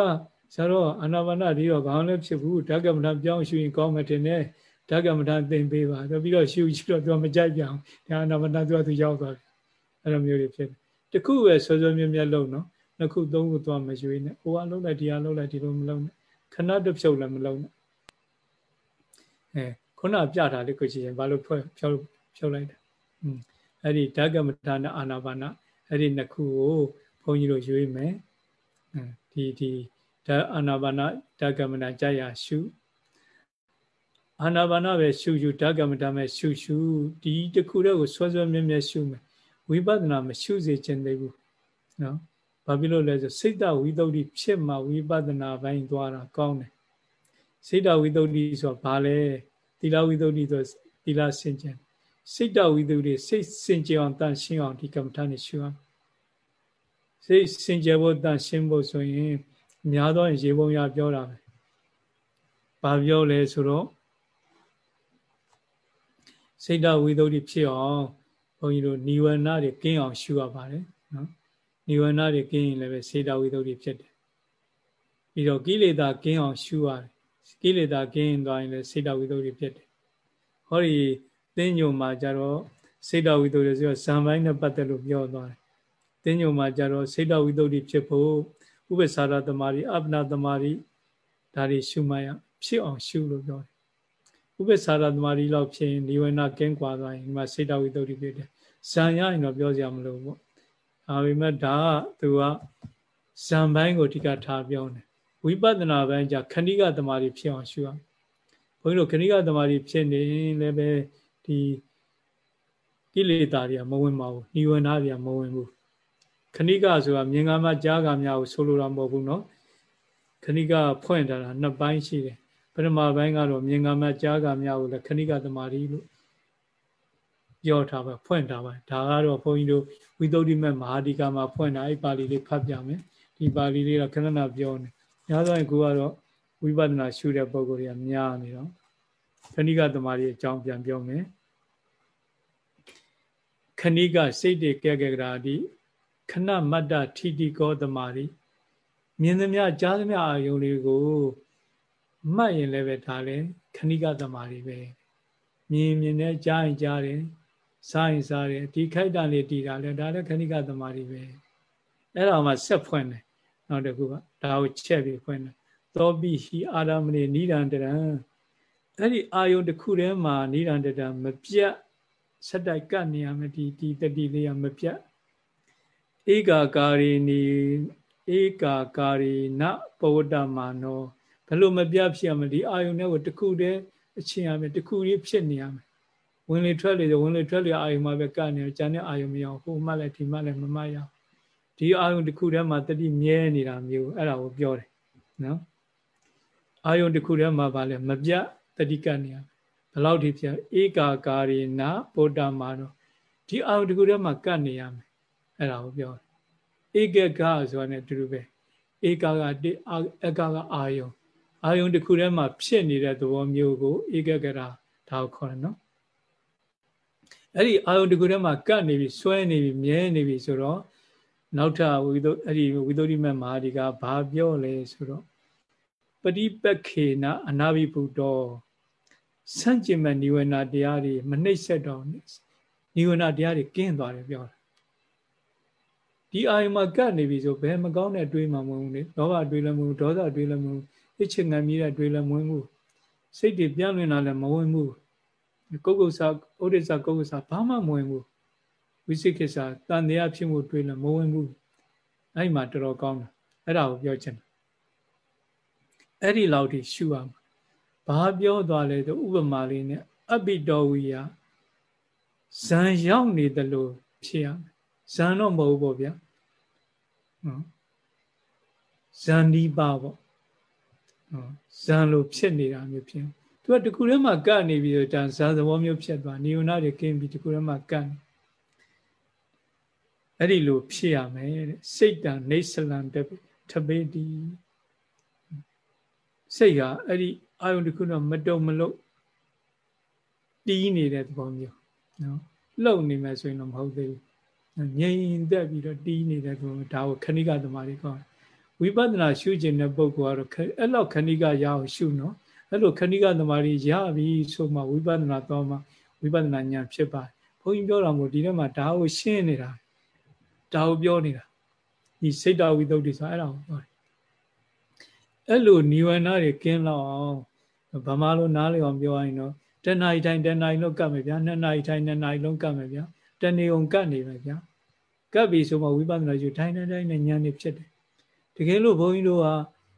ဆရာတော်အာနာပါနဒီတော့ဘာမှလည်းဖြစ်ဘူးဓကမတန်းပြောင်းရှုရင်ကောင်းမှတင်တယ်ဓကမတန်းသင်ပေးပါတော့ပြီးတော့ရှုရှုတော့သူကမကြိုက်ပြန်ဒါအာနာပါနသူကသူရောက်သွားတယ်အဲ့လိုမျိုးတွေဖြစ်တယ်တခုပဲဆွဆွမြဲမြဲလုံးနော်နှစ်ခုသုံးခုသွားမရွေးနဲ့ဟိုကလုံးလိုက်ဒီကလုံးလိုက်ဒီလိုမလုံးနဲ့ခဏတစ်ဖြုတ်လည်းမလုံးနဲ့အဲခုနပြတာလေးကိုကြည့်ရင်ဘာလို့ဖြုတ်ဖြုတ်ဖြုတ်လိုက်တာอืมအဲ့ဒီဓကမတန်းနဲ့အာနာပါန အဲ့ဒီနှစ်ခုကိုဘုန်းကြီးတို့ရွေးမယ်ဒီဒီဓအာနာပါနဓကမတန်းကြာရရှုအာနာပါနပဲရှုရှုဓကမတန်းပဲရှုရှုဒီတခုတည်းကိုဆွဲဆွဲမြဲမြဲရှုမယ်ဝိပဿနာမရှုစေခြင်းသေးဘူးနော်ဘာဖြစ်လို့လဲဆိုစိတ်တဝိသုဒ္ဓိဖြစ်မှဝိပဿနာဘိုင်းသွားတာကောင်းတယ်စိတ်တဝိသုဒ္ဓိဆိုတာဘာလဲသီလဝိသုဒ္ဓိဆိုသီလစင်ကြယ် စိတ်တဝိသုဒ္ဓိစိတ်စင်ကြယ်အောင်တန်ရှင်းအောင်ဒီကမ္မထာနဲ့ရှုအောင်စိတ်စင်ကြယ်ဖို့တန်ရှင်းဖို့ဆိုရင်များသောရေပုံရပြောတာပဲဘာပြောလဲဆိုတော့စိတ်တဝိသုဒ္ဓိဖြစ်အောင်ဘုန်းကြီးတို့និဝရဏတွေကင်းအောင်ရှုရပါတယ်နော်និဝရဏတွေကင်းရင်လည်းပဲစေတဝိသုဒ္ဓိဖြစ်တယ်ပြီးတော့ကိလေသာကင်းအောင်ရှုရတယ်ကိလေသာကင်းသွားရင်လည်းစေတဝိသုဒ္ဓိဖြစ်တယ်ဟောဒီ တင်းညုံမှာကြတော့စိတ်တော်ဝိတ္တုတွေဆိုဇံပိုင်းနဲ့ပတ်သက်လို့ပြောသွားတယ်တင်းညုံမှာကြတော့စိတ်တော်ဝိတ္တုတွေဖြစ်ဖို့ဥပ္ပစာရတမာရီအပ္ပနာတမာရီဒါတွေရှုမှရဖြစ်အောင်ရှုလို့ပြောတယ်ဥပ္ပစာရတမာရီလောက်ဖြစ်ရင်နိဝေနကင်းကွာသွားရင်ဒီမှာစိတ်တော်ဝိတ္တုတွေဖြစ်တယ်ဇံရရင်တော့ပြောစရာမလိုဘူးဒါပေမဲ့ဒါကသူကဇံပိုင်းကိုအဓိကထားပြောတယ်ဝိပဿနာပိုင်းじゃခဏိကတမာရီဖြစ်အောင်ရှုရအောင်ဘုန်းကြီးတို့ခဏိကတမာရီဖြစ်နေလည်းပဲ ဒီကိလေသာတွေကမဝင်ပါဘူးနိဝရဏတွေကမဝင်ဘူးခဏိကဆိုတာမြင်ကမှကြားကများကိုဆိုလိုတာမဟုတ်ဘူးเนาะခဏိကဖွင့်ထားတာနှစ်ပိုင်းရှိတယ်ပထမပိုင်းကတော့မြင်ကမှကြားကများကိုလည်းခဏိကသမารိလို့ပြောထားပါဖွင့်ထားပါဒါကတော့ဘုန်းကြီးတို့ဝိသုဒ္ဓိမမဟာဒီကမှာဖွင့်တာအဲ့ပါဠိလေးဖတ်ပြမယ်ဒီပါဠိလေးတော့ခဏခဏပြောနေများသောရင်ကိုကတော့ဝိပဿနာရှုတဲ့ပုံကိုယ်တွေကများနေတော့ခဏိကသမารီအကြောင်းပြန်ပြောမယ် ခဏိကစိတ်တွေကဲကဲကြတာဒီခဏမတ္တထီတိကောတမာတိမြင်သမျှကြားသမျှအာယုံတွေကိုမှတ်ရင်လည်းပဲဒါလည်းခဏိကတမာတိပဲမြင်မြင်နဲ့ကြားရင်ကြားတယ်စားရင်စားတယ်ဒီခိုက်တန်လေးတည်တာလည်းဒါလည်းခဏိကတမာတိပဲအဲ့ဒါမှဆက်ဖွင့်တယ်နောက်တစ်ခုကဒါကိုချက်ပြီးဖွင့်တယ်သောပိဟိအာရမဏိနိဒန္တရံအဲ့ဒီအာယုံတစ်ခုထဲမှာနိဒန္တရံမပြတ် ဆက်တိုက်ကပ်နေရမယ်ဒီဒီတတိလေးကမပြတ်ဧကာကာရီနီဧကာကာရီနပဝတ္တမာနောဘယ်လိုမပြတ်ဖြစ်ရမလဲဒီအာယုန်တွေကိုတစ်ခုတည်းအချင်းရမယ်တစ်ခုလေးဖြစ်နေရမယ်ဝင်လေထွက်လေဝင်လေထွက်လေအာယုံမှာပဲကနေကြံတဲ့အာယုံမရအောင်ဟိုမှလည်းဒီမှလည်းမမှတ်ရအောင်ဒီအာယုံတစ်ခုထဲမှာတတိမြဲနေတာမျိုးအဲ့ဒါကိုပြောတယ်နော်အာယုံတစ်ခုထဲမှာဗာလဲမပြတ်တတိကနေရဘယ် လောက်ထိပြဧကာကာရိနာဗုဒ္ဓမာတော့ဒီအာယုံတစ်ခုထဲမှာကတ်နေရမယ်အဲ့ဒါကိုပြောတယ်ဧကကဆိုတာ ਨੇ တူတူပဲဧကာကတိအကကအာယုံအာယုံတစ်ခုထဲမှာဖြစ်နေတဲ့သဘောမျိုးကိုဧကကရာဒါကိုခေါ်တယ်နော်အဲ့ဒီအာယုန်တကူထဲမှာကတ်နေပြီစွဲနေပြီမြဲနေပြီဆိုတော့နောက်ထပ်ဝိသုအဲ့ဒီဝိသုဒ္ဓိမမဟာဒီကဘာပြောလဲဆိုတော့ပฏิပက္ခေနအနာဘိဗုဒ္ဓ စန့်ကျင်မဲ့နိဝေနတရားတွေမနှိမ့်ဆက်တော့နိဝေနတရားတွေကင်းသွားတယ်ပြောတာဒီအာယုံမှာကတ်နေပြီဆိုဘယ်မကောင်းတဲ့တွေးမှမဝင်ဘူးလေလောဘတွေးလည်းမဝင်ဒေါသတွေးလည်းမဝင်အချစ်ငံမြည်တဲ့တွေးလည်းမဝင်ဘူးစိတ်တွေပြန့်လွင်လာလည်းမဝင်ဘူးကုတ်ကုတ်စာဩဒိစာကုတ်ကုတ်စာဘာမှမဝင်ဘူးဝိသိကိစ္စတန်တရားဖြစ်မှုတွေးလည်းမဝင်ဘူးအဲ့မှာတော်တော်ကောင်းတာအဲ့ဒါကိုပြောချင်တယ်အဲ့ဒီလောက်ထိရှုရမှာ ဘာပြောသွားလဲဆိုဥပမာလေးနဲ့အပိတော်ဝီယဇံရောက်နေတယ်လို့ဖြစ်ရမယ်ဇံတော့မဟုတ်ဘူးပေါ့ဗျာနော်ဇန်ဒီပါပေါ့နော်ဇန်လိုဖြစ်နေတာမျိုးဖြစ်သူကတခုထဲမှာကပ်နေပြီးတော့ဒါဇာသဘောမျိုးဖြစ်သွားနိယုဏတွေကင်းပြီးတခုထဲမှာကပ်နေအဲ့ဒီလိုဖြစ်ရမယ်တဲ့စိတ်တံနေဆလံတထပေတိစိတ်ဟာအဲ့ဒီ အာယုန်တစ်ခုတော့မတုံမလို့တီးနေတဲ့သဘောမျိုးနော်လှုပ်နေမယ်ဆိုရင်တော့မဟုတ်သေးဘူးငြိမ်သက်ပြီးတော့တီးနေတဲ့သဘောဒါကိုခဏိကသမားတွေခေါ်တယ်ဝိပဿနာရှုခြင်းတဲ့ပုဂ္ဂိုလ်ကတော့အဲ့လောက်ခဏိကရအောင်ရှုနော်အဲ့လိုခဏိကသမားတွေရပြီဆိုမှဝိပဿနာသွားမှဝိပဿနာဉာဏ်ဖြစ်ပါတယ်ဘုန်းကြီးပြောတာမို့ဒီထဲမှာဒါကိုရှင်းနေတာဒါကိုပြောနေတာဒီစိတ်တော်ဝိသုဒ္ဓိဆိုအဲ့ဒါကိုပြောတယ် အဲ့လိုနိဝရဏတွေကင်းလောက်အောင်ဗမာလိုနားလည်အောင်ပြောရရင်တော့တဏှာဤတိုင်းတဏှာဤလုံးကတ်မယ်ဗျာနှစ်နာရီတိုင်းနှစ်နာရီလုံးကတ်မယ်ဗျာတဏှေုံကတ်နေမယ်ဗျာကတ်ပြီဆိုမှဝိပဿနာယူတိုင်းတိုင်းတိုင်းနဲ့ဉာဏ်နေဖြစ်တယ်တကယ်လို့ဘုန်းကြီးတို့ဟာ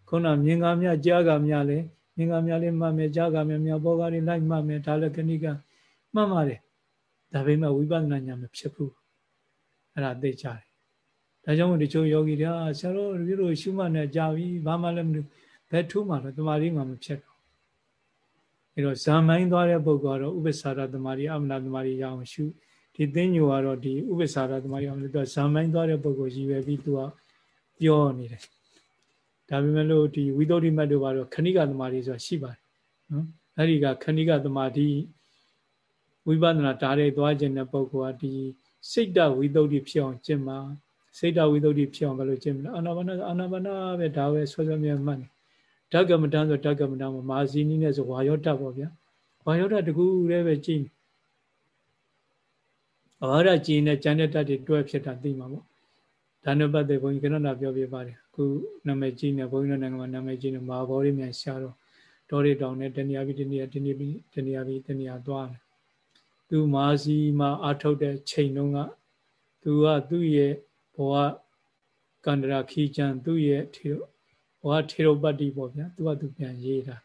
ခုနမြင်ကားများကြားကားများလဲမြင်ကားများလေးမှတ်မယ်ကြားကားများများပေါ်ကားလေးလိုက်မှတ်မယ်ဒါလည်းခဏိကမှတ်ပါတယ်ဒါပေမဲ့ဝိပဿနာဉာဏ်မဖြစ်ဘူးအဲ့ဒါသိကြတယ် ဒါကြောင့်မို့ဒီချို့ယောဂီတွေဟာဆရာတော်တို့ရှုမှတ်နေကြပြီဘာမှလည်းမလုပ်ဘယ်ထူးမှတော့တမာရီမှမဖြစ်တော့အဲတော့ဇာမိုင်းသွားတဲ့ပုဂ္ဂိုလ်ကတော့ဥပ္ပစာရတမာရီအမနာတမာရီရအောင်ရှုဒီသိညိုကတော့ဒီဥပ္ပစာရတမာရီအောင်လို့သူကဇာမိုင်းသွားတဲ့ပုဂ္ဂိုလ်ရည်ပဲပြီးသူကပြောနေတယ်ဒါပေမဲ့လို့ဒီဝိသုဒ္ဓိမတ်တို့ကတော့ခဏိကတမာရီဆိုတာရှိပါတယ်နော်အဲ့ဒီကခဏိကတမာတိဝိပဿနာဓာတ်တွေသွားခြင်းတဲ့ပုဂ္ဂိုလ်ကဒီစိတ်တဝိသုဒ္ဓိဖြစ်အောင်ကျင့်ပါ စိတ်တဝိသုဒ္ဓိဖြစ်အောင်ဘယ်လိုကျင့်မလဲအာနာပါနအာနာပါနပဲဒါပဲဆွဆွမြတ်မှတ်နေဓကမတန်းဆိုဓကမတန်းမှာမာဇီနီနဲ့ဆိုဝါယောတပေါ့ဗျာဝါယောတတကူတည်းပဲကြည့်အဘာရကြည်နဲ့ကျန်တဲ့တတ်တွေတွဲဖြစ်တာသိမှာပေါ့ဒါနဲ့ပတ်သက်ဘုန်းကြီးကနနာပြောပြပါတယ်အခုနာမည်ကြီးနဲ့ဘုန်းကြီးတို့နိုင်ငံမှာနာမည်ကြီးနဲ့မာဘောရိမြန်ရှာတော့တော်ရီတောင်နဲ့တဏှာပြီးတဏှာတဏှာပြီးတဏှာပြီးတဏှာသွားတယ်သူမာစီမှာအာထုတ်တဲ့ချိန်တုန်းကသူကသူ့ရဲ့ ဘဝကန္တရာခီချံသူ့ရဲ့ထေဘဝထေရပတ္တိပေါ့ဗျာသူကသူပြန်ရေးတာ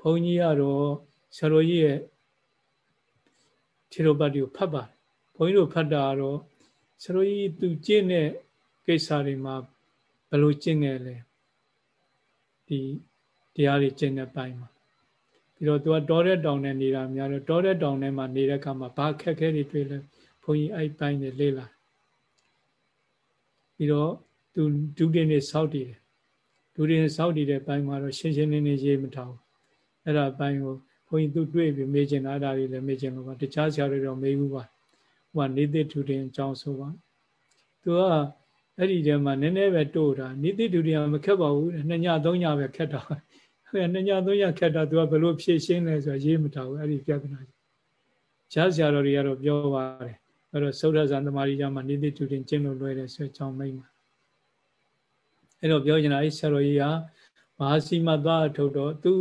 ဘုန်းကြီးကတော့ဆရာတော်ကြီးရဲ့ထေရပတ္တိကိုဖတ်ပါတယ်ဘုန်းကြီးတို့ဖတ်တာကတော့ဆရာတော်ကြီးသူကျင့်တဲ့ကိစ္စတွေမှာဘယ်လိုကျင့်ခဲ့လဲဒီတရားတွေကျင့်တဲ့ပိုင်းမှာပြီးတော့သူကတောတဲ့တောင်နဲ့နေတာများတော့တောတဲ့တောင်ထဲမှာနေတဲ့အခါမှာဘာခက်ခဲတွေတွေ့လဲဘုန်းကြီးအဲ့ပိုင်းတွေလေ့လာ ပြီးတော့သူဒုတိယနေ့စောက်တည်တယ်ဒုတိယစောက်တည်တဲ့ပိုင်းမှာတော့ရှင်းရှင်းလင်းလင်းရေးမထားဘူးအဲ့ဒါပိုင်းကိုဘုန်းကြီးသူတွေ့ပြီးမေးချင်တာအဲ့ဒါတွေလည်းမေးချင်လို့ပါတခြားဆရာတွေတော့မေးဘူးပါဟိုကနေတိဒုတိယအကြောင်းဆိုပါသူကအဲ့ဒီထဲမှာနည်းနည်းပဲတိုးတာနေတိဒုတိယမခက်ပါဘူးနှစ်ညသုံးညပဲခက်တာအဲ့နှစ်ညသုံးညခက်တာသူကဘလို့ဖြည့်ရှင်းလဲဆိုတော့ရေးမထားဘူးအဲ့ဒီပြဿနာကြီးဈာဆရာတော်တွေကတော့ပြောပါတယ် အဲ့တော့သုဒ္ဓဇန်သမารီကြမှာနေတိဒုတိယကျင့်လို့လွယ်တယ်ဆိုအကြောင်းမိတ်မှာအဲ့တော့ပြောချင်တာအဲ့ဆရာတော်ကြီးကမဟာစီမသွားအထုတ်တော့သူ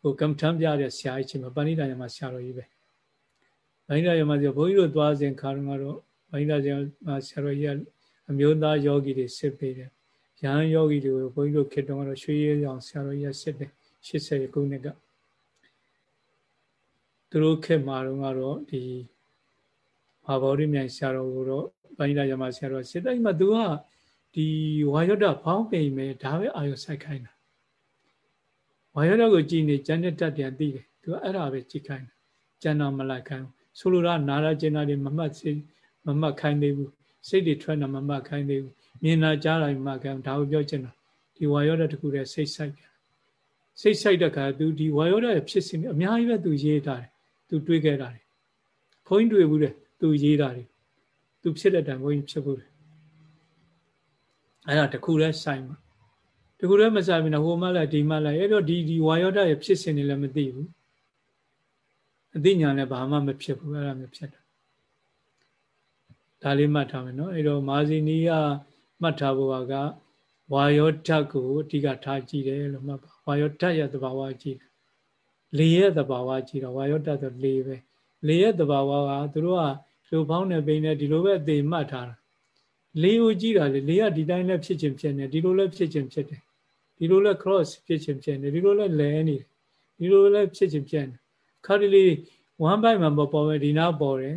ဟိုကမ္မထမ်းပြတဲ့ဆရာကြီးချင်းမှာပဏိဒါယမှာဆရာတော်ကြီးပဲပဏိဒါယမှာဆိုဘုန်းကြီးတို့သွားစဉ်ခါတော့ကတော့ပဏိဒါယမှာဆရာတော်ကြီးကအမျိုးသားယောဂီတွေစစ်ပေးတယ်ရဟန်းယောဂီတွေကိုဘုန်းကြီးတို့ခေတ္တကတော့ရွှေရည်အောင်ဆရာတော်ကြီးကစစ်တယ်80ခုနှစ်ကသူတို့ခေတ်မှာတော့ကတော့ဒီ မဟာဗောဓိမြိုင်ဆရာတော်ကိုတော့ပဏိဒါယမှာဆရာတော်စစ်တိုင်းမှာသူကဒီဝါယောဒဘောင်းပိန်မယ်ဒါပဲအာယုဆိုင်ခိုင်းတာဝါယောဒကိုကြည်နေကျန်တဲ့တတ်ပြန်သိတယ်သူကအဲ့ဒါပဲကြည်ခိုင်းတာကျန်တော့မလိုက်ခိုင်းဆိုလိုတာနာရကျင်တာတွေမမှတ်စေမမှတ်ခိုင်းသေးဘူးစိတ်တွေထွက်တာမမှတ်ခိုင်းသေးဘူးမြင်တာကြားတာမမှတ်ခိုင်းဒါကိုပြောချင်တာဒီဝါယောဒတခုတည်းစိတ်ဆိုင်ပြန်စိတ်ဆိုင်တဲ့ခါသူဒီဝါယောဒရဲ့ဖြစ်စဉ်အများကြီးပဲသူရေးထားတယ်သူတွေးခဲ့တာတယ်ဘုန်းကြီးတွေ့ဘူးတယ် သူရေးတာတယ်သူဖြစ်တဲ့တန်ဘုန်းကြီးဖြစ်ဘူးတယ်အဲ့ဒါတခုလဲဆိုင်မှာတခုလဲမဆိုင်ဘူးနော်ဟိုမှလည်းဒီမှလည်းအဲ့တော့ဒီဒီဝါယောဒရဲ့ဖြစ်စဉ်တွေလည်းမသိဘူးအသိဉာဏ်လည်းဘာမှမဖြစ်ဘူးအဲ့ဒါမျိုးဖြစ်တာဒါလေးမှတ်ထားမယ်နော်အဲ့တော့မာဇီနီကမှတ်ထားဖို့ကဝါယောဓာတ်ကိုအဓိကထားကြည့်တယ်လို့မှတ်ပါဝါယောဓာတ်ရဲ့သဘာဝကြည့်လေရဲ့သဘာဝကြည့်တော့ဝါယောဓာတ်ဆိုလေပဲလေရဲ့သဘာဝကသူတို့က လူပေါင်းနဲ့ပိန်းနဲ့ဒီလိုပဲအသေးမှတ်ထားတာလေးကိုကြည့်တာလေလေးကဒီတိုင်းလည်းဖြစ်ခြင်းဖြစ်နေဒီလိုလည်းဖြစ်ခြင်းဖြစ်တယ်ဒီလိုလည်း cross ဖြစ်ခြင်းဖြစ်နေဒီလိုလည်းလဲနေတယ်ဒီလိုလည်းဖြစ်ခြင်းဖြစ်နေခါဒီလေး one by မှာပေါ်ပေါ်ပဲဒီနာပေါ်တယ်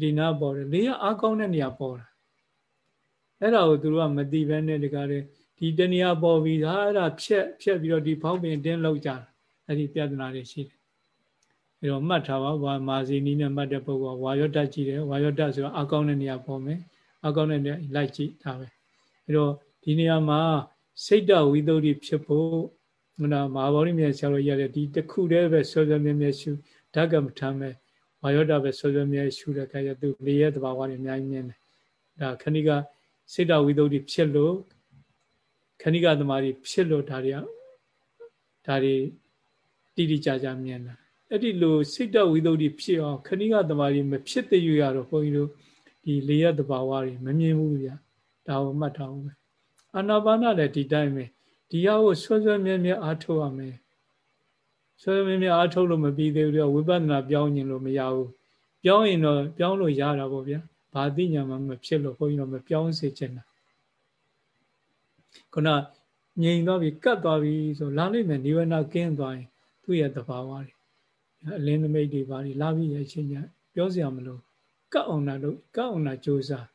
ဒီနာပေါ်တယ်လေးကအားကောင်းတဲ့နေရာပေါ်တာအဲ့ဒါကိုသူတို့ကမသိဘဲနဲ့ဒီကားလေဒီဒီတဏှာပေါ်ပြီးဒါအဲ့ဒါဖြက်ဖြက်ပြီးတော့ဒီဖောက်ပင်တင်းလောက်ကြတာအဲ့ဒီပြဿနာတွေရှိတယ် အဲတော့မှတ်ထားပါဝါမာစီနီးနဲ့မှတ်တဲ့ပုဂ္ဂိုလ်ဝါယောတကြည့်တယ်ဝါယောတဆိုတာအကောင်းတဲ့နေရာပေါ်မယ်အကောင်းတဲ့နေရာလိုက်ကြည့်ဒါပဲအဲတော့ဒီနေရာမှာစိတ်တဝိသုဒ္ဓိဖြစ်ဖို့မနာမဟာဗောဓိမြတ်ဆရာတော်ရတဲ့ဒီတစ်ခုတည်းပဲဆွေဆွေမြဲမြဲရှုဓကမထမ်းမဲ့ဝါယောတပဲဆွေဆွေမြဲရှုတဲ့ခါကျသူလေရဲ့တဘာဝတွေအများကြီးမြင်တယ်ဒါခဏိကစိတ်တဝိသုဒ္ဓိဖြစ်လို့ခဏိကသမารီဖြစ်လို့ဒါတွေကဒါတွေတိတိကျကျမြင်တာ အဲ့ဒီလိုစိတ်တဝိသုဒ္ဓိဖြစ်အောင်ခဏိကသမารီမဖြစ်တဲ့ယူရတော့ဘုန်းကြီးတို့ဒီလေရဲ့တဘာဝတွေမမြင်ဘူးဗျာဒါကိုမှတ်ထားအောင်ပဲအာနာပါနလည်းဒီတိုင်းပဲဒီဟာကိုဆွဲဆွဲမြဲမြဲအားထုတ်ရမယ်ဆွဲဆွဲမြဲမြဲအားထုတ်လို့မပြီးသေးဘူးတော့ဝိပဿနာပြောင်းရင်လို့မရဘူးပြောင်းရင်တော့ပြောင်းလို့ရတာပေါ့ဗျာဘာသိညာမှမဖြစ်လို့ဘုန်းကြီးတို့မပြောင်းစေချင်တာခုနငြိမ်သွားပြီကတ်သွားပြီဆိုလာလိမ့်မယ်နိဗ္ဗာန်ကင်းသွားရင်သူ့ရဲ့သဘာဝတွေ အလင်းနမိတ်တွေပါလာပြီးရဲ့အချင်းချင်းပြောစရာမလိုကတ်အောင်လို့ကတ်အောင်ကြိုးစား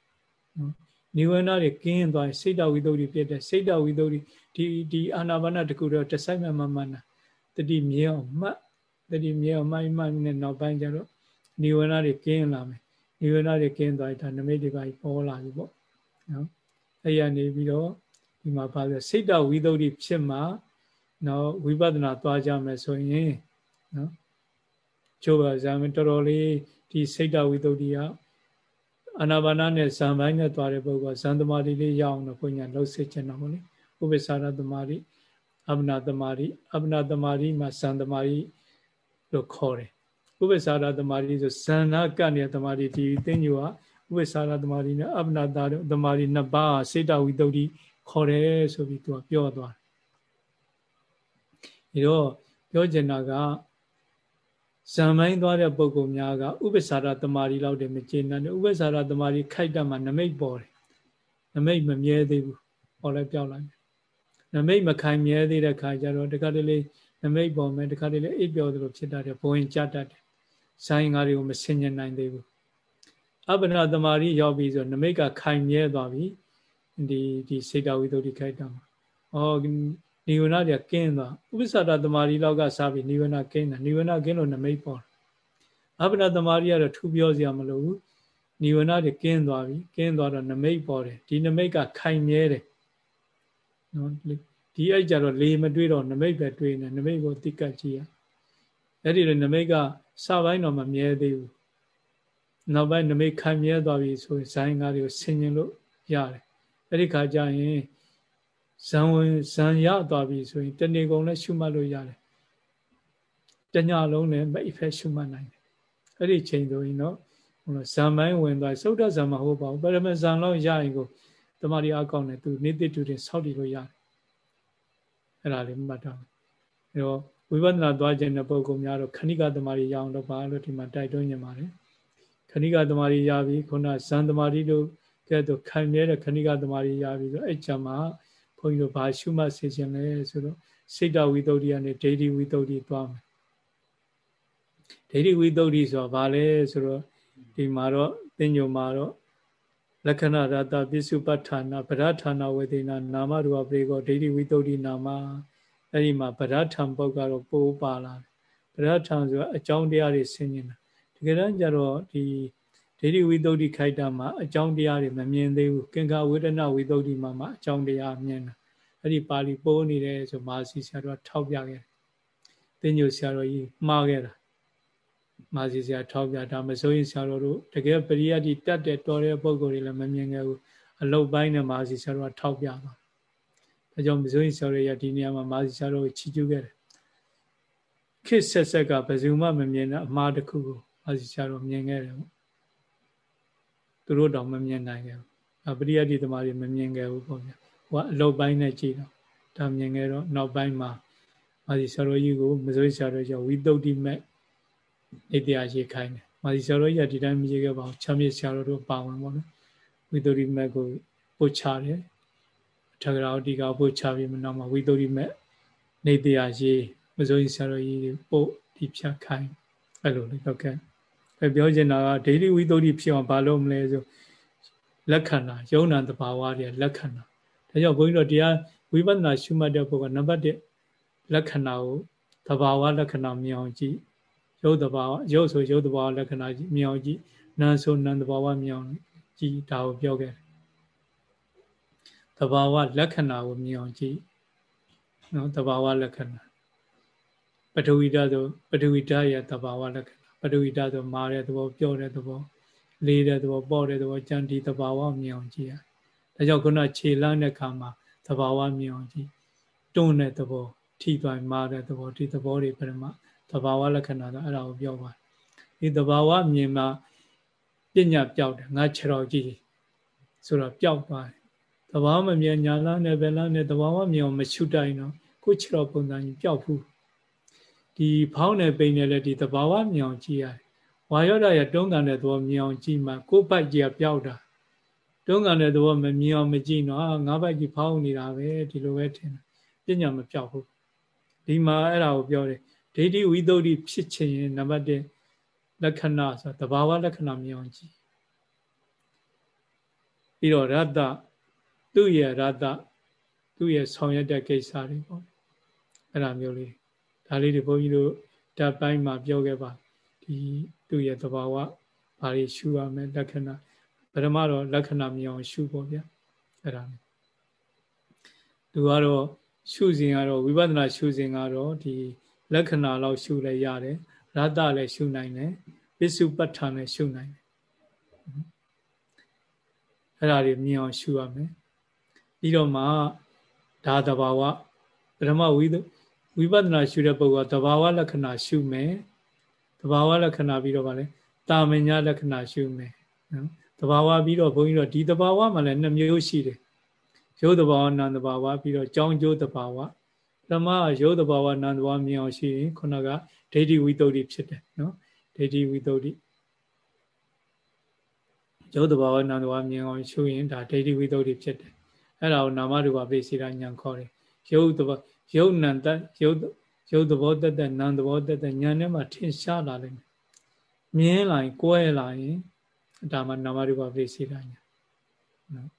နော်နိဝရဏတွေကင်းသွားစိတ်တဝိသုဒ္ဓိဖြစ်တဲ့စိတ်တဝိသုဒ္ဓိဒီဒီအာနာပါနတကူတော့တဆိုင်မှမမှန်တာတတိမြဲအောင်မှတ်တတိမြဲအောင်မှိုင်းမှိုင်းနဲ့နောက်ပိုင်းကျတော့နိဝရဏတွေကင်းလာမယ်နိဝရဏတွေကင်းသွားတာနမိတ်တွေပါပေါ်လာပြီပေါ့နော်အဲ့ရနေပြီးတော့ဒီမှာပါဆိုစိတ်တဝိသုဒ္ဓိဖြစ်မှနော်ဝိပဿနာသွားကြမယ်ဆိုရင်နော် ကျိုးပါဇာမတော်တော်လေးဒီစိတ်တဝိသုဒ္ဓိကအာနာပါနနဲ့ဇံပိုင်းနဲ့သွားတဲ့ပုဂ္ဂိုလ်ဇံသမารီလေးရအောင်တော့ဘုညာလှုပ်စစ်ချင်တော့ဗောလေဥပ္ပစာရသမารီအပနာသမารီအပနာသမารီမှာဇံသမารီလို့ခေါ်တယ်ဥပ္ပစာရသမารီဆိုဇံနာကနေတဲ့သမารီဒီသင်ညိုကဥပ္ပစာရသမารီနဲ့အပနာသမารီနှစ်ပါးစေတဝိတ္တိခေါ်တယ်ဆိုပြီးသူကပြောသွားတယ်ဒါတော့ပြောချင်တာက ဇံမိုင်းသွားတဲ့ပုံကုများကဥပ္ပစာရတမာရီလောက်တည်းမကျေနပ်တယ်ဥပ္ပစာရတမာရီခိုက်တတ်မှနမိတ်ပေါ်တယ်နမိတ်မမြဲသေးဘူးဟောလဲပြောက်လိုက်နမိတ်မခိုင်မြဲသေးတဲ့ခါကျတော့တခါတလေနမိတ်ပေါ်မယ်တခါတလေအိပ်ပျော်သလိုဖြစ်တတ်တယ်ဘဝင်ကြတတ်တယ်ဇိုင်းငါတွေကိုမဆင်ញနိုင်သေးဘူးအပ္ပနာတမာရီရောက်ပြီဆိုနမိတ်ကခိုင်မြဲသွားပြီဒီဒီစေတဝိသုဒ္ဓိခိုက်တာမှာဩ နိဝရဏတွေကင်းသွားဥပ္ပစ္ဆတာတမာရီလောက်ကစားပြီးနိဝရဏကင်းတာနိဝရဏကင်းလို့နမိတ်ပေါ်အပ္ပနာတမာရီကတော့ထူပြောစရာမလိုဘူးနိဝရဏတွေကင်းသွားပြီကင်းသွားတော့နမိတ်ပေါ်တယ်ဒီနမိတ်ကခိုင်မြဲတယ်နော်ဒီအဲ့ကြတော့လေမတွေ့တော့နမိတ်ပဲတွေ့နေနမိတ်ကိုတိကတ်ကြည့်ရအဲ့ဒီလိုနမိတ်ကစပိုင်းတော့မမြဲသေးဘူးနောက်ပိုင်းနမိတ်ခိုင်မြဲသွားပြီဆိုရင်ဇိုင်းကားတွေကိုဆင်ញင်လို့ရတယ်အဲ့ဒီခါကျရင် ဇံဝင်ဇံရသွားပြီဆိုရင်တဏီကုံလည်းရှုမှတ်လို့ရတယ်တညလုံးလည်းမိတ်ဖက်ရှုမှတ်နိုင်တယ်အဲ့ဒီချိန်ဆိုရင်တော့ဟိုဇံပိုင်းဝင်သွားသုဒ္ဓဇံမဟုတ်ပါဘူးပရမဇံလောက်ရရင်ကိုတမာရီအကောင့်နဲ့သူနေတိတူတင်ဆောက်တည်လို့ရတယ်အဲ့ဒါလေးမှတ်ထားအဲ့တော့ဝိပဿနာသွားခြင်းတဲ့ပုဂ္ဂိုလ်များတော့ခဏိကတမာရီရအောင်တော့ပါလို့ဒီမှာတိုက်တွန်းနေပါတယ်ခဏိကတမာရီရပြီခုနဇံတမာရီတို့ကဲတော့ခံမြဲတဲ့ခဏိကတမာရီရပြီဆိုအဲ့ကြမှာု န်းကြီးတို့ဘာရှုမှတ်စေခြင်းလဲဆိုတော့စိတ်တဝိတ္တုကနေဒိဋ္ဌိဝိတ္တုသွားမယ်ဒိဋ္ဌိဝိတ္တုဆိုတာဘာလဲဆိုတော့ဒီမှာတော့သင်ညုံမှာတော့လက္ခဏာရတပစ္စုပ္ပဌာနာဗရဌာနာဝေဒေနာနာမရူပပရိကောဒိဋ္ဌိဝိတ္တုနာမအဲ့ဒီမှာဗရထံပုတ်ကတော့ပိုးပါလာတယ်ဗရထံဆိုတာအကြောင်းတရားတွေဆင်ញင်တာတကယ်တမ်းကျတော့ဒီ ဒိဋ္ဌိဝိသုဒ္ဓိခိုက်တာမှာအကြောင်းတရားတွေမမြင်သေးဘူးကင်္ခဝေဒနာဝိသုဒ္ဓိမှာမှအကြောင်းတရားမြင်တာအဲ့ဒီပါဠိပိုးနေတယ်ဆိုမာစီဆရာတော်ထောက်ပြခဲ့တယ်သင်ညိုဆရာတော်ကြီးမှားခဲ့တာမာစီဆရာထောက်ပြဒါမစိုးရင်ဆရာတော်တို့တကယ်ပရိယတ်တိတတ်တဲ့တော်တဲ့ပုံကိုယ်တွေလည်းမမြင်ခဲ့ဘူးအလုတ်ပိုင်းနဲ့မာစီဆရာတော်ကထောက်ပြပါဒါကြောင့်မစိုးရင်ဆရာတော်ရဒီနေရာမှာမာစီဆရာတော်ကိုချီးကျူးခဲ့တယ်ခေတ်ဆက်ဆက်ကဘယ်သူမှမမြင်တဲ့အမှားတစ်ခုကိုမာစီဆရာတော်မြင်ခဲ့တယ်ပေါ့ သူတို့တောင်မမြင်နိုင်ခဲ့ဘူးပရိယတ်တိသမားတွေမမြင်ခဲ့ဘူးပေါ့ဗျာဟိုကအလုတ်ပိုင်းနဲ့ကြည့်တော့ဒါမြင်ခဲ့တော့နောက်ပိုင်းမှာမာစီဆရာတော်ကြီးကိုမစိုးဆရာတော်ကြီးဝိတုဒ္ဓိမဲ့နေတရားရေးခိုင်းတယ်မာစီဆရာတော်ကြီးကဒီတိုင်းမရေးခဲ့ပါဘူးချမ်းမြေဆရာတော်တို့ပါဝင်ပေါ့နော်ဝိတုဒ္ဓိမဲ့ကိုပို့ချတယ်ထဂရာတိကပို့ချပြီးမနောက်မှာဝိတုဒ္ဓိမဲ့နေတရားရေးမစိုးဆရာတော်ကြီးပို့ဒီဖြတ်ခိုင်းအဲ့လိုလေဟုတ်ကဲ့ ပဲပြောချင်တာကဒိဋ္ဌိဝိသုဒ္ဓိဖြစ်အောင်ဘာလို့မလဲဆိုလက္ခဏာယုံနာတဘာဝတွေလက္ခဏာဒါကြောင့်ဘုန်းကြီးတို့တရားဝိပဿနာရှုမှတ်တဲ့ပုဂ္ဂိုလ်နံပါတ်1လက္ခဏာကိုသဘာဝလက္ခဏာမြင်အောင်ကြည့်ရုပ်သဘာဝရုပ်ဆိုရုပ်သဘာဝလက္ခဏာမြင်အောင်ကြည့်နာမ်ဆိုနာမ်သဘာဝမြင်အောင်ကြည့်ဒါကိုပြောခဲ့တယ်သဘာဝလက္ခဏာကိုမြင်အောင်ကြည့်နော်သဘာဝလက္ခဏာပထဝီဓာတ်ဆိုပထဝီဓာတ်ရဲ့သဘာဝလက္ခဏာ ပထဝီဓာတ်ဆိုမာတဲ့သဘောပြောတဲ့သဘောလေးတဲ့သဘောပေါ့တဲ့သဘောကြံဒီသဘာဝမြင်အောင်ကြည့်ရဒါကြောင့်ခုနခြေလမ်းတဲ့ခါမှာသဘာဝမြင်အောင်ကြည့်တွန်းတဲ့သဘောထိသွားမာတဲ့သဘောဒီသဘောတွေပရမသဘာဝလက္ခဏာဆိုအဲ့ဒါကိုပြောပါဒီသဘာဝမြင်မှာပညာပြောက်တယ်ငါခြေတော်ကြည့်ဆိုတော့ပြောက်သွားတယ်သဘာဝမမြင်ညာလန်းနဲ့ဘယ်လန်းနဲ့သဘာဝမြင်အောင်မရှုတိုင်တော့ကိုခြေတော်ပုံစံကြီးပြောက်ဘူး ဒီဖောင်းနဲ့ပိန်နဲ့လည်းဒီသဘာဝမြင်အောင်ကြည့်ရတယ်ဝါယောဒရဲ့တွန်းကန်တဲ့သဘောမြင်အောင်ကြည့်မှကိုယ်ပိုက်ကြီးကပြောက်တာတွန်းကန်တဲ့သဘောမမြင်အောင်မကြည့်တော့ငါးပိုက်ကြီးဖောင်းနေတာပဲဒီလိုပဲထင်တယ်ပညာမပြောက်ဘူးဒီမှာအဲ့ဒါကိုပြောတယ်ဒိဋ္ဌိဝိသုဒ္ဓိဖြစ်ခြင်းနံပါတ်1လက္ခဏာဆိုတဘာဝလက္ခဏာမြင်အောင်ကြည့်ပြီးတော့ရတ္တသူ့ရဲ့ရတ္တသူ့ရဲ့ဆောင်ရွက်တဲ့ကိစ္စတွေပေါ့အဲ့ဒါမျိုးလေး ဒါလေးတွေဘုန်းကြီးတို့ဓာတ်ပိုင်းမှာပြောခဲ့ပါဒီသူ့ရဲ့သဘာဝဘာတွေရှုရမယ်လက္ခဏာပထမတော့လက္ခဏာမြင်အောင်ရှုပေါ့ဗျာအဲ့ဒါသူကတော့ရှုစဉ်ကတော့ဝိပဿနာရှုစဉ်ကတော့ဒီလက္ခဏာလောက်ရှုလဲရတယ်ရတ္တလည်းရှုနိုင်တယ်ပစ္စုပ္ပတ္ထန်လည်းရှုနိုင်တယ်အဲ့ဒါတွေမြင်အောင်ရှုရမယ်ပြီးတော့မှဒါတဘာဝပထမဝိ ဝိပဿနာရှုတဲ့ပုဂ္ဂိုလ်ကတဘာဝလက္ခဏာရှုမယ်တဘာဝလက္ခဏာပြီးတော့ဗာလဲတာမညာလက္ခဏာရှုမယ်နော်တဘာဝပြီးတော့ဘုန်းကြီးတို့ဒီတဘာဝမှာလည်းနှစ်မျိုးရှိတယ်ရုပ်တဘာဝနာမ်တဘာဝပြီးတော့ကြောင်းကျိုးတဘာဝဓမ္မရုပ်တဘာဝနာမ်တဘာဝမြင်အောင်ရှိရင်ခုနကဒိဋ္ဌိဝိတ္တုဖြစ်တယ်နော်ဒိဋ္ဌိဝိတ္တုရုပ်တဘာဝနာမ်တဘာဝမြင်အောင်ရှုရင်ဒါဒိဋ္ဌိဝိတ္တုဖြစ်တယ်အဲ့ဒါကိုနာမရူပပိစိရညာခေါ်တယ်ရုပ်တဘာ ရုပ်နံတရုပ်ရုပ်သဘောတက်တက်နာမ်သဘောတက်တက်ညာထဲမှာထင်ရှားလာလိမ့်မယ်မြင်လာရင်ကိုယ်ရလာရင်ဒါမှနာမရူပပိစိရညာနော်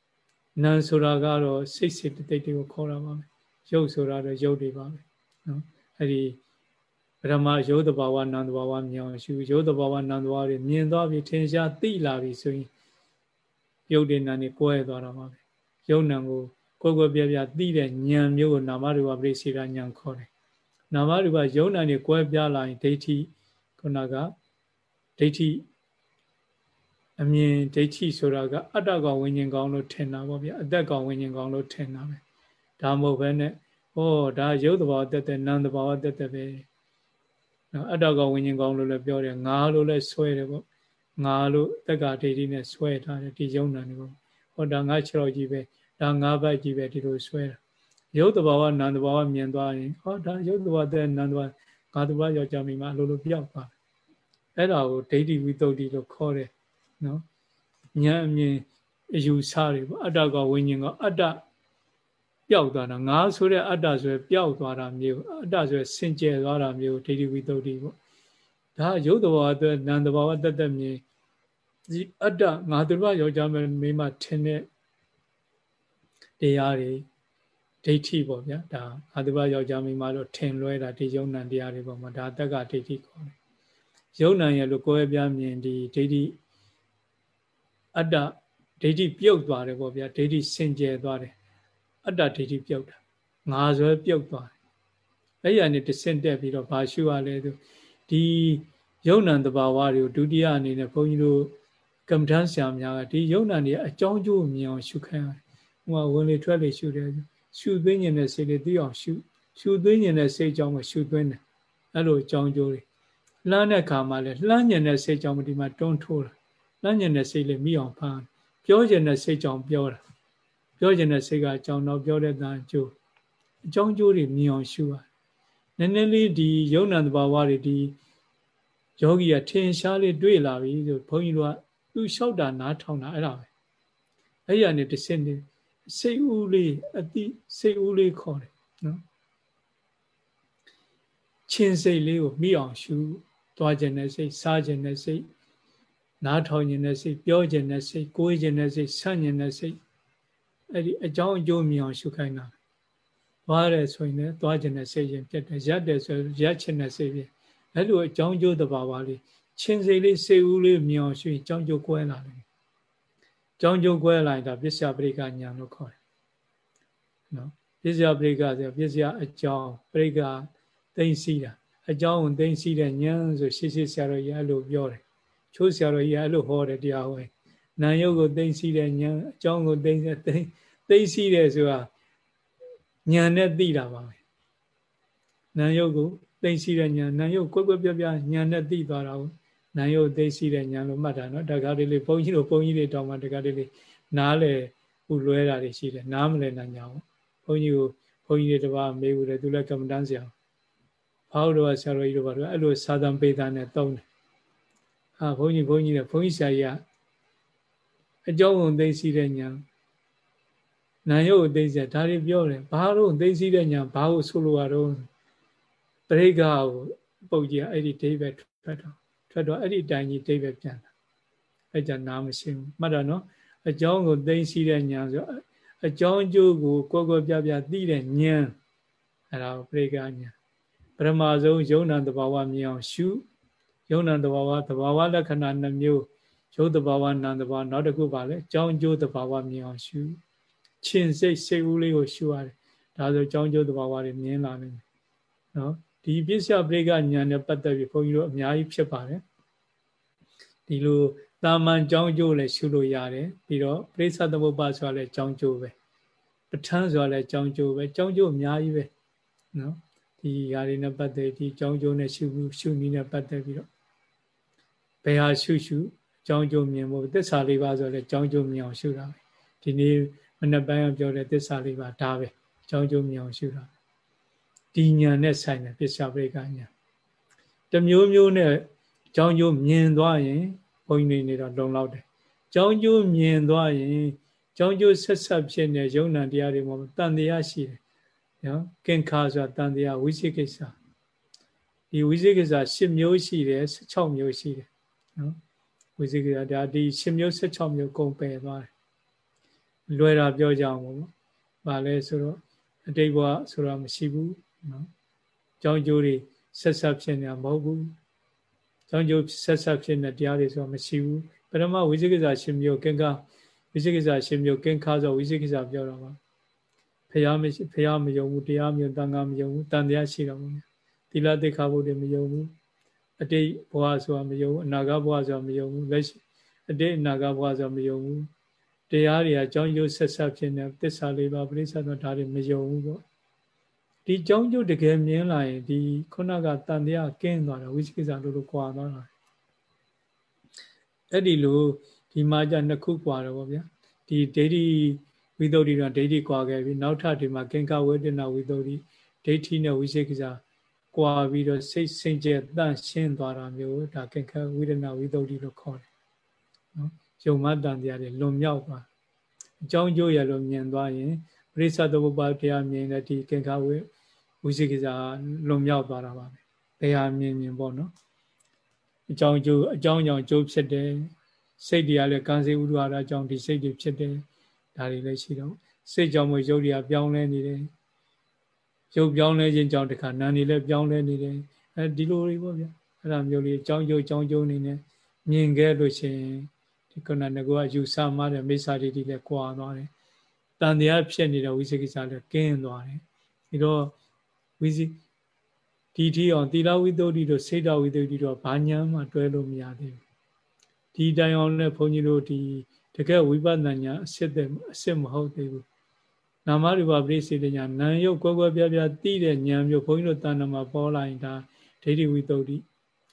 နာမ်ဆိုတာကတော့စိတ်စိတ်တိတ်တွေကိုခေါ်တာပါပဲရုပ်ဆိုတာတော့ရုပ်တွေပါပဲနော်အဲ့ဒီပရမရုပ်တဘာဝနာမ်တဘာဝမြင်အောင်ရှုရုပ်တဘာဝနာမ်တဘာဝတွေမြင်သွားပြီထင်ရှားသိလာပြီဆိုရင်ရုပ်တွေနာမ်တွေကိုယ်ရသွားတာပါပဲရုပ်နာမ်ကို ကိုယ်ကိုယ်ပြပြသိတဲ့ဉာဏ်မျိုးကိုနာမရူပပရိစေရဉာဏ်ခေါ်တယ်နာမရူပယုံနာနေကွဲပြားလာရင်ဒိဋ္ဌိခုနကဒိဋ္ဌိအမြင်ဒိဋ္ဌိဆိုတာကအတ္တကောင်ဝိညာဉ်ကောင်လို့ထင်တာပေါ့ဗျာအသက်ကောင်ဝိညာဉ်ကောင်လို့ထင်တာပဲဒါမဟုတ်ဘဲနဲ့ဟောဒါရုပ်တဘာတက်တဲ့နာမ်တဘာတက်တဲ့ပဲနော်အတ္တကောင်ဝိညာဉ်ကောင်လို့လည်းပြောတယ်ငါလို့လည်းဆွဲတယ်ပေါ့ငါလို့တက္ကဒိဋ္ဌိနဲ့ဆွဲထားတယ်ဒီယုံနာနေပေါ့ဟောဒါငါခြေတော်ကြီးပဲ ဒါငါးဘက်ကြီးပဲဒီလိုဆွဲတာရုပ်တဘာဝနာမ်တဘာဝမြင်သွားရင်ဟောဒါရုပ်တဘာဝတဲ့နာမ်တဘာငါတဘာယောက်ျားမိန်းမအလိုလိုပြောက်သွားအဲ့ဒါကိုဒိဋ္ဌိဝိသုဒ္ဓိလို့ခေါ်တယ်နော်ဉာဏ်အမြင်အယူဆတွေပေါ့အတ္တကဝိညာဉ်ကအတ္တပျောက်သွားတာငါဆိုတဲ့အတ္တဆိုရပျောက်သွားတာမျိုးအတ္တဆိုရစင်ကြယ်သွားတာမျိုးဒိဋ္ဌိဝိသုဒ္ဓိပေါ့ဒါရုပ်တဘာဝတဲ့နာမ်တဘာဝတတ်တတ်မြင်ဒီအတ္တငါတို့ယောက်ျားမိန်းမထင်တဲ့ တရားတွေဒိဋ္ဌိပေါ့ဗျာဒါအာတုဘယောက်ျားမိန်းမလို့ထင်လွဲတာဒီယုံ nant တရားတွေပေါ့မှာဒါတက်ကဒိဋ္ဌိခေါ်တယ်ယုံ nant ရဲ့လို့ကိုယ်ပြမြင်ဒီဒိဋ္ဌိအတ္တဒိဋ္ဌိပြုတ်သွားတယ်ပေါ့ဗျာဒိဋ္ဌိစင်ကြယ်သွားတယ်အတ္တဒိဋ္ဌိပြုတ်တာငါဆွဲပြုတ်သွားတယ်အဲ့ရနေတဆင့်တက်ပြီးတော့ဘာရှုရလဲသူဒီယုံ nant တဘာဝတွေကိုဒုတိယအနေနဲ့ဘုန်းကြီးတို့ကမ္မထမ်းဆရာများကဒီယုံ nant တွေအကြောင်းကျိုးမြင်အောင်ရှုခိုင်းရတယ် ဟိုဝင်လေထွက်လေရှုတယ်ရှုသွင်းခြင်းနဲ့စိတ်လေးသိအောင်ရှုရှုသွင်းခြင်းနဲ့စိတ်ကြောင့်မရှုသွင်းတယ်အဲ့လိုအကြောင်းကျိုးတွေလှမ်းတဲ့ခါမှလည်းလှမ်းခြင်းနဲ့စိတ်ကြောင့်ဒီမှာတွန်းထိုးတာလှမ်းခြင်းနဲ့စိတ်လေးမိအောင်ဖမ်းပြောခြင်းနဲ့စိတ်ကြောင့်ပြောတာပြောခြင်းနဲ့စိတ်ကအကြောင်းတော့ပြောတဲ့တန်ကျိုးအကြောင်းကျိုးတွေမြင်အောင်ရှုပါနည်းနည်းလေးဒီယုံနံတဘာဝတွေဒီယောဂီကထင်ရှားလေးတွေ့လာပြီဆိုဘုန်းကြီးတို့ကသူလျှောက်တာနားထောင်တာအဲ့ဒါပဲအဲ့ရနေတစ်စင်းနေ စိတ်ဦးလေးအတိစိတ်ဦးလေးခေါ်တယ်နော်ချင်းစိတ်လေးကိုမိအောင်ရှုသွားခြင်းနဲ့စိတ်စားခြင်းနဲ့စိတ်နားထောင်ခြင်းနဲ့စိတ်ပြောခြင်းနဲ့စိတ်ကိုးခြင်းနဲ့စိတ်ဆန့်ခြင်းနဲ့စိတ်အဲ့ဒီအကြောင်းအကျိုးမြင်အောင်ရှုခိုင်းတာသွားတယ်ဆိုရင်လည်းသွားခြင်းနဲ့စိတ်ရင်ပြတ်တယ်ရက်တယ်ဆိုရက်ခြင်းနဲ့စိတ်ပြတ်အဲ့လိုအကြောင်းကျိုးတဘာဝလေးချင်းစိတ်လေးစိတ်ဦးလေးမြောင်ရွှေ့ကြောင်းကျိုးကွဲလာတယ် ကြောင်းကျိုးကွဲလာရင်ဒါပစ္စယပရိကညာလို့ခေါ်တယ်နော်ပစ္စယပရိကဆိုပစ္စယအကြောင်းပရိကသိသိတာအကြောင်းကိုသိသိတဲ့ဉာဏ်ဆိုရှေ့ရှေ့ဆရာတော်ကြီးအဲ့လိုပြောတယ်ချိုးဆရာတော်ကြီးအဲ့လိုဟောတယ်တရားဟောနာယုတ်ကိုသိသိတဲ့ဉာဏ်အကြောင်းကိုသိသိသိသိတယ်ဆိုတာဉာဏ်နဲ့သိတာပါပဲနာယုတ်ကိုသိသိတဲ့ဉာဏ်နာယုတ်ကွက်ကွက်ပြပြဉာဏ်နဲ့သိသွားတာကို နာယုတ်သိသိတဲ့ဉာဏ်လို့မှတ်တာနော်တခါတလေဘုန်းကြီးတို့ဘုန်းကြီးတွေတောင်းမှတခါတလေနားလေဥလွဲတာတွေရှိတယ်နားမလဲနိုင်ကြဘူးဘုန်းကြီးကိုဘုန်းကြီးတွေတပါးမေးဘူးလေသူလည်းကမ္မတန်းဆရာဘာလို့တော့ဆရာတော်ကြီးတို့ဘာလို့အဲ့လိုစာသံပေတာနဲ့တုံးတယ်အာဘုန်းကြီးဘုန်းကြီးနဲ့ဘုန်းကြီးဆရာကြီးကအကြောင်းကိုသိသိတဲ့ဉာဏ်နာယုတ်ကိုသိသိဒါတွေပြောတယ်ဘာလို့သိသိတဲ့ဉာဏ်ဘာလို့ဆိုလိုရတော့ပရိက္ခကိုပုတ်ကြီးအဲ့ဒီဒိဗေထွက်တော့ ထွက်တော့အဲ့ဒီတိုင်ကြီးဒိဗေပြန်တာအဲ့ကြနားမရှိဘူးမှတ်တော့နော်အကြောင်းကိုသိသိတဲ့ဉာဏ်ဆိုအကြောင်းကျိုးကိုကိုယ်ကိုယ်ပြပြသိတဲ့ဉာဏ်အဲ့ဒါကိုပရိက္ခဉာဏ်ပရမဆုံးယုံနာတဘာဝမြင်အောင်ရှုယုံနာတဘာဝတဘာဝလက္ခဏာနှမျိုးယုတ်တဘာဝနာမ်တဘာနောက်တစ်ခုပါလဲကြောင်းကျိုးတဘာဝမြင်အောင်ရှုချင်းစိတ်စိတ်ဦးလေးကိုရှုရတယ်ဒါဆိုကြောင်းကျိုးတဘာဝတွေမြင်လာနေတယ်နော် ဒီပစ္စယပရိကညာနဲ့ပတ်သက်ပြီးဘုန်းကြီးတို့အများကြီးဖြစ်ပါတယ်ဒီလိုတာမန်ကြောင်းကျိုးလည်းရှုလို့ရတယ်ပြီးတော့ပရိစ္ဆသမုပ္ပါဆိုတာလည်းကြောင်းကျိုးပဲပဋ္ဌာန်းဆိုတာလည်းကြောင်းကျိုးပဲကြောင်းကျိုးအများကြီးပဲနော်ဒီຢာတွေနဲ့ပတ်သက်ဒီကြောင်းကျိုးနဲ့ရှုရှုနည်းနဲ့ပတ်သက်ပြီးတော့ဘယ်ဟာရှုရှုကြောင်းကျိုးမြင်ဖို့သစ္စာလေးပါဆိုလဲကြောင်းကျိုးမြင်အောင်ရှုတာပဲဒီနေ့မနေ့ပိုင်းပြောတဲ့သစ္စာလေးပါဒါပဲကြောင်းကျိုးမြင်အောင်ရှုတာ ဒီညာနဲ့ဆိုင်တယ်ပစ္စယပရိကညာတမျိုးမျိုးနဲ့ကြောင်းကျိုးမြင်သွားရင်ဘုန်းကြီးနေတော့လုံလောက်တယ်ကြောင်းကျိုးမြင်သွားရင်ကြောင်းကျိုးဆက်ဆက်ဖြစ်နေယုံနာတရားတွေမှာတန်တရားရှိတယ်နော်ကင်္ခါဆိုတာတန်တရားဝိသိကိစ္စဒီဝိသိကိစ္စ10မျိုးရှိတယ်16မျိုးရှိတယ်နော်ဝိသိကိစ္စဒါဒီ10မျိုး16မျိုးကုန်ပယ်သွားတယ်လွယ်တာပြောကြအောင်ပေါ့။ဘာလဲဆိုတော့အတိတ်ဘဝဆိုတာမရှိဘူး နော်။ကြောင်းကျိုးတွေဆက်ဆက်ဖြစ်နေတာမဟုတ်ဘူး။ကြောင်းကျိုးဆက်ဆက်ဖြစ်နေတရားတွေဆိုတာမရှိဘူး။ပရမဝိသိကိစ္စ10မျိုးကင်္ခါဝိသိကိစ္စ10မျိုးကင်္ခါဆိုဝိသိကိစ္စပြောတာပါ။ဖះမရှိဖះမယုံဘူးတရားမယုံတန်ခါမယုံဘူးတန်တရားရှိတော့ဘူး။သီလသိက္ခာဘုဒ္ဓမယုံဘူး။အတိတ်ဘဝဆိုတာမယုံဘူးအနာဂတ်ဘဝဆိုတာမယုံဘူးလက်ရှိအတိတ်အနာဂတ်ဘဝဆိုတာမယုံဘူးတရားတွေအကြောင်းကျိုးဆက်ဆက်ဖြစ်နေသစ္စာလေးပါးပရိစ္ဆာတော့ဒါတွေမယုံဘူးပေါ့ ဒီအကြောင်းကျိုးတကယ်မြင်လာရင်ဒီခုနကတန်တရားကင်းသွားတယ်ဝိသိကိစ္စလိုလိုကွာသွားတာအဲ့ဒီလိုဒီမှာじゃနှစ်ခုကွာတော့ဗောဗျာဒီဒိဋ္ဌိဝိသုဒ္ဓိကဒိဋ္ဌိကွာခဲ့ပြီနောက်ထပ်ဒီမှာကင်္ကဝေဒနာဝိသုဒ္ဓိဒိဋ္ဌိနဲ့ဝိသိကိစ္စကွာပြီးတော့စိတ်စင်ကြယ်တန့်ရှင်းသွားတာမျိုးဒါကင်္ကဝေဒနာဝိသုဒ္ဓိလို့ခေါ်တယ်နော်ယုံမတန်တရားတွေလွန်မြောက်သွားအကြောင်းကျိုးရလို့မြင်သွားရင်ပရိစ္ဆသမုပ္ပါတရားမြင်တဲ့ဒီကင်္ခဝေ ဝိသိကိစ္စလွန်မြောက်သွားတာပါပဲတရားမြင်မြင်ပေါ့နော်အကြောင်းကျိုးအကြောင်းကြောင့်ကျိုးဖြစ်တယ်စိတ်တရားလည်းကံစေဥဒ္ဒရာအကြောင်းဒီစိတ်တွေဖြစ်တယ်ဒါတွေလည်းရှိတော့စိတ်ကြောင့်မရုပ်တွေကပြောင်းလဲနေတယ်ရုပ်ပြောင်းလဲခြင်းကြောင့်တခါနာနေလည်းပြောင်းလဲနေတယ်အဲဒီလိုတွေပေါ့ဗျာအဲ့ဒါမျိုးလေးအကြောင်းကျိုးအကြောင်းကျိုးနေနဲ့မြင်ခဲ့လို့ရှိရင်ဒီခုနကကယူဆမှတဲ့မိစ္ဆာဒိဋ္ဌိလည်းကွာသွားတယ်တန်တရားဖြစ်နေတဲ့ဝိသေကိစ္စလည်းကင်းသွားတယ်ဒီတော့ ဝိဇိဒီထီအောင်သီလဝိသုဒ္ဓိတို့စေတဝိသုဒ္ဓိတို့ဘာညာမှတွဲလို့မရသေးဘူးဒီတိုင်အောင်နဲ့ဘုန်းကြီးတို့ဒီတကယ်ဝိပဿနာညာအစစ်တဲ့အစစ်မဟုတ်သေးဘူးနာမရူပပရိစေတညာနာယုတ်ကွယ်ကွယ်ပြားပြားသိတဲ့ဉာဏ်မျိုးဘုန်းကြီးတို့တဏ္ဍမှာပေါ်လာရင်ဒါဒိဋ္ဌိဝိသုဒ္ဓိ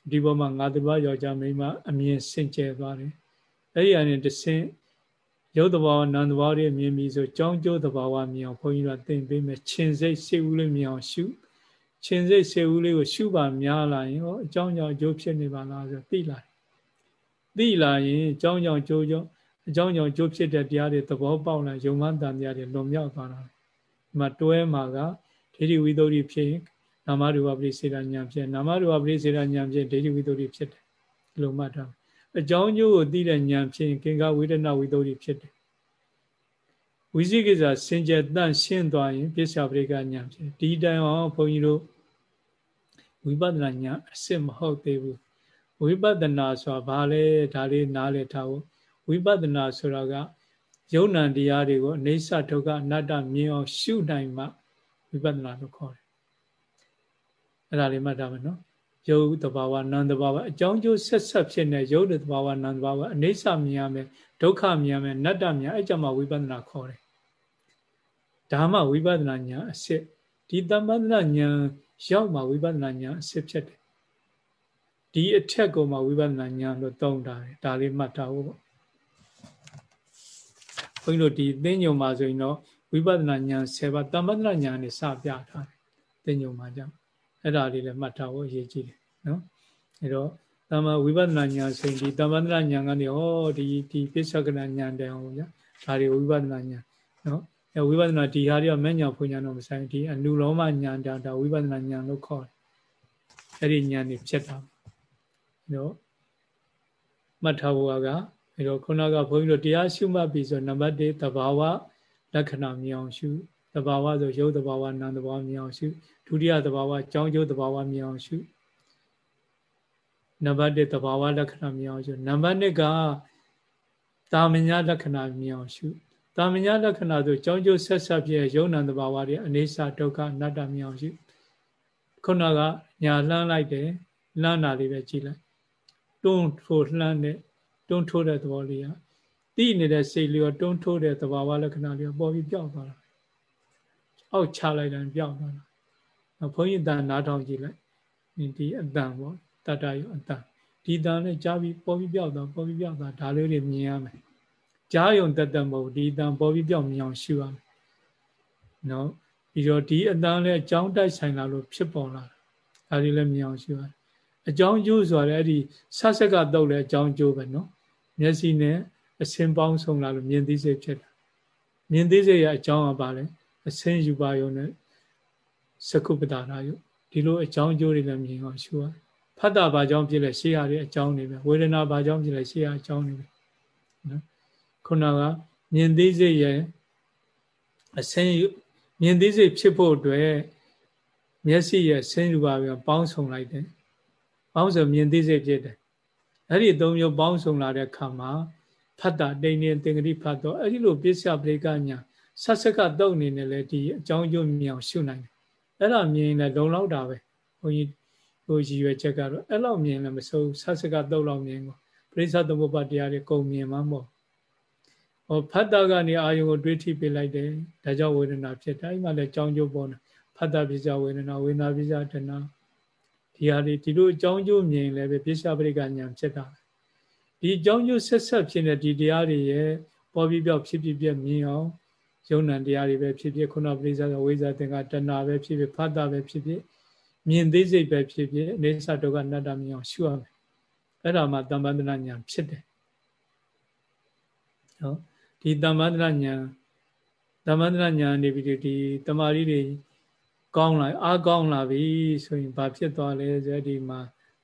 ဒီဘောမှာငါတပါးယောက်ျားမိန်းမအမြင်စင်ကြယ်သွားတယ်အဲ့ဒီအနေနဲ့တဆင့် ရုပ်တဘာဝနာမ်တဘာဝတွေမြင်ပြီးဆိုကြောင်းကျိုးတဘာဝမြင်အောင်ဘုန်းကြီးကသင်ပေးမယ်ခြင်စိတ်စေဦးလေးမြင်အောင်ရှုခြင်စိတ်စေဦးလေးကိုရှုပါများလာရင်ဟောအကြောင်းကြောင့်ကျိုးဖြစ်နေပါလားဆိုသိလာတယ်သိလာရင်အကြောင်းကြောင့်ကျိုးကြောင့်အကြောင်းကြောင့်ကျိုးဖြစ်တဲ့တရားတွေသဘောပေါက်လာယုံမှန်တန်တရားတွေလွန်မြောက်သွားတာဒီမှာတွဲမှာကဒိဋ္ဌိဝိသုဒ္ဓိဖြစ်ရင်နာမရူပပရိစေရဉာဏ်ဖြစ်နာမရူပပရိစေရဉာဏ်ဖြစ်ဒိဋ္ဌိဝိသုဒ္ဓိဖြစ်တယ်ဒီလိုမှတ်ထား အကြောင်းကျိုးကိုသိတဲ့ဉာဏ်ဖြင့်ကင်္ဂဝေဒနာဝိသုဒ္ဓိဖြစ်တယ်ဝိသိကိစ္စစင်ကြယ်တန့်ရှင်းသွားရင်ပစ္စယပရိကညာဖြစ်ဒီတိုင်အောင်ဘုန်းကြီးတို့ဝိပဿနာညာအစစ်မဟုတ်သေးဘူးဝိပဿနာဆိုတာဘာလဲဒါလေးနားလည်ထားဖို့ဝိပဿနာဆိုတာကယုံ nant တရားတွေကိုအိဋ္ဌဒုက္ခအနတ္တမြင်အောင်ရှုနိုင်မှဝိပဿနာလို့ခေါ်တယ်အဲ့ဒါလေးမှတ်ထားမယ်နော် ယုတ်တဘာဝနံတဘာဝအကြောင်းကျိုးဆက်ဆက်ဖြစ်နေယုတ်တဘာဝနံတဘာဝအိဋ္ဌမြင်ရမယ်ဒုက္ခမြင်ရမယ်နတ္တမြင်အဲ့ကြမှာဝိပဿနာခေါ်တယ်ဒါမှဝိပဿနာဉာဏ်အစစ်ဒီတမ္ပဒနာဉာဏ်ရောက်မှဝိပဿနာဉာဏ်အစစ်ဖြစ်တယ်ဒီအထက်ကိုမှဝိပဿနာဉာဏ်လို့သုံးတာတယ်ဒါလေးမှတ်ထားဖို့ပေါ့ဘုန်းကြီးတို့ဒီသင်္ညုံမှာဆိုရင်တော့ဝိပဿနာဉာဏ်10ပါးတမ္ပဒနာဉာဏ်နဲ့စပြထားတယ်သင်္ညုံမှာကြောင့် အဲ့ဒါလေးလည်းမှတ်ထားဖို့အရေးကြီးတယ်နော်အဲ့တော့တမ္ပဝိပဿနာဉာဏ်ဆိုရင်ဒီတမ္ပဒနာဉာဏ်ကနေဟောဒီဒီပစ္စကနာဉာဏ်တန်အောင်ဗျာဒါတွေဝိပဿနာဉာဏ်နော်အဲဝိပဿနာဒီဟာတွေကမဲ့ညာဖွညာတော့မဆိုင်ဒီအနုလောမဉာဏ်တာဒါဝိပဿနာဉာဏ်လို့ခေါ်တယ်အဲ့ဒီဉာဏ်นี่ဖြစ်တာနော်မှတ်ထားဖို့ကအဲ့တော့ခုနကဘုန်းကြီးတို့တရားရှုမှတ်ပြီဆိုနံပါတ်1သဘာဝလက္ခဏာမြင်အောင်ရှု သဘာဝဆိုရုပ်သဘာဝနာမ်သဘာဝမြင်အောင်ရှုဒုတိယသဘာဝကြောင်းကျိုးသဘာဝမြင်အောင်ရှုနံပါတ်1သဘာဝလက္ခဏာမြင်အောင်ရှုနံပါတ်2ကတာမညာလက္ခဏာမြင်အောင်ရှုတာမညာလက္ခဏာဆိုကြောင်းကျိုးဆက်ဆက်ဖြစ်ရုံဏသဘာဝတွေအနေစာဒုက္ခအနတ္တမြင်အောင်ရှုခုနကညာလှမ်းလိုက်တယ်လှမ်းတာလေးပဲကြည့်လိုက်တွန်းထိုးလှမ်းတဲ့တွန်းထိုးတဲ့သဘောလေးကတိနေတဲ့စိတ်လေးရောတွန်းထိုးတဲ့သဘာဝလက္ခဏာလေးရောပေါ်ပြီးပြောက်သွားတာ အောက်ချလိုက်တယ်ပြောက်သွားတာဘုန်းကြီးတန်နားထောင်ကြည့်လိုက်ဒီအတန်ပေါ့တတရောအတန်ဒီတန်နဲ့ကြားပြီးပေါ်ပြီးပြောက်သွားပေါ်ပြီးပြောက်သွားဒါလေးတွေမြင်ရမယ်ကြားယုံတက်တက်မဟုတ်ဒီတန်ပေါ်ပြီးပြောက်မြင်အောင်ရှုရမယ်နော်ပြီးတော့ဒီအတန်လည်းအကြောင်းတိုက်ဆိုင်လာလို့ဖြစ်ပေါ်လာတာဒါတွေလည်းမြင်အောင်ရှုရတယ်အကြောင်းကျိုးဆိုရတဲ့အဲ့ဒီဆက်ဆက်ကတုတ်လည်းအကြောင်းကျိုးပဲနော်မျက်စိနဲ့အစင်းပေါင်းဆုံးလာလို့မြင်သိစိတ်ဖြစ်တာမြင်သိစိတ်ရဲ့အကြောင်းကပါလဲ အစင်းယူပါယုံနဲ့စကုပ္ပတာနာယုဒီလိုအကြောင်းကျိုးတွေလည်းမြင်အောင်ရှုရဖတ်တာဘာကြောင့်ဖြစ်လဲရှေးရတဲ့အကြောင်းတွေပဲဝေဒနာဘာကြောင့်ဖြစ်လဲရှေးရအကြောင်းတွေပဲနော်ခုနကမြင်သိစိတ်ရဲ့အစင်းမြင်သိစိတ်ဖြစ်ဖို့အတွက်မျက်စိရဲ့ဆင်းယူပါပြန်ပေါင်းစုံလိုက်တယ်ပေါင်းစုံမြင်သိစိတ်ဖြစ်တယ်အဲ့ဒီသုံးမျိုးပေါင်းစုံလာတဲ့အခါမှာဖတ်တာတိန်နေသင်္ကတိဖတ်တော့အဲ့ဒီလိုပစ္စယပရိကညာ ဆက်ဆက်ကတုတ်နေနဲ့လေဒီအကြောင်းကျိုးမြင်အောင်ရှုနိုင်တယ်အဲ့ဒါမြင်ရင်လည်းလုံလောက်တာပဲဘုန်းကြီးဟိုရည်ရွယ်ချက်ကတော့အဲ့လောက်မြင်လည်းမစိုးဆက်ဆက်ကတုတ်လောက်မြင်ကိုပရိစ္ဆသမုပ္ပါတရားတွေကုန်မြင်မှာမဟုတ်ဟောဖတ်တာကနေအာယုံကိုတွေးထိပေးလိုက်တယ်ဒါကြောင့်ဝေဒနာဖြစ်တယ်အဲ့မှာလည်းကြောင်းကျိုးပေါ်နေဖတ်တာပစ္စယဝေဒနာဝေဒနာပစ္စယတဏဒီဟာဒီဒီလိုအကြောင်းကျိုးမြင်လည်းပဲပစ္စယပရိကညာဖြစ်တာဒီအကြောင်းကျိုးဆက်ဆက်ဖြစ်နေဒီတရားတွေရဲ့ပေါ်ပြီးပြောက်ဖြစ်ဖြစ်ပြမြင်အောင် ယုံနံတရားတွေပဲဖြစ်ဖြစ်ခုနပရိစ္ဆာဝိဇ္ဇာသင်္ကတဏပဲဖြစ်ဖြစ်ဖတ်တာပဲဖြစ်ဖြစ်မြင်သိစိတ်ပဲဖြစ်ဖြစ်အနေဆဒုက္ခနတ္တမြင်အောင်ရှုရမယ်အဲ့ဒါမှတမ္ပန္ဒနာညာဖြစ်တယ်နော်ဒီတမ္ပန္ဒနာညာတမ္ပန္ဒနာညာနေပြီးဒီတမာရီတွေကောင်းလာအားကောင်းလာပြီဆိုရင်ဘာဖြစ်သွားလဲဆိုဒီမှာ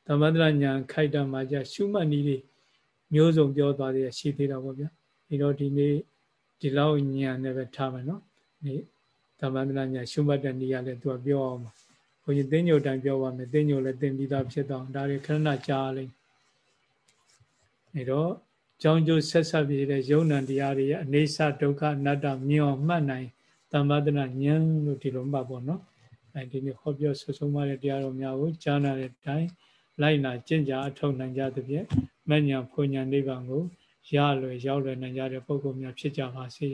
သမထညာခိုက်တာမှာじゃရှုမှတ်နည်းတွေမျိုးစုံပြောသွားသေးရှိသေးတာပေါ့ဗျာဒီတော့ဒီနေ့ ဒီလောက်ညာနဲ့ပဲထားမယ်နော်ဒီသမထညာရှုမှတ်တဲ့နည်းရလဲသူကပြောအောင်ပါဘုန်းကြီးသိညိုတိုင်ပြောပါမယ်သိညိုလည်းသင်ပြီးသားဖြစ်တော့ဒါတွေခဏကြားလိမ့်အဲတော့ကြောင်းကျိုးဆက်ဆက်ပြီးတဲ့ယုံ nant တရားတွေရဲ့အနေဆဒုက္ခအနတ္တမြင်အောင်မှတ်နိုင်သမထနာဉာဏ်လို့ဒီလိုမှတ်ပေါ့နော်အဲဒီနေ့ဟောပြောဆွဆုံးမတဲ့တရားတော်များကိုကြားနာတဲ့အတိုင်းလိုက်နာကျင့်ကြအထောက်နိုင်ကြသဖြင့်မဉ္ဇဉ်ဖွညာနိဗ္ဗာန်ကို ရလွယ်ရောက်လွယ်နိုင်ကြတဲ့ပုဂ္ဂိုလ်များဖြစ်ကြပါစေ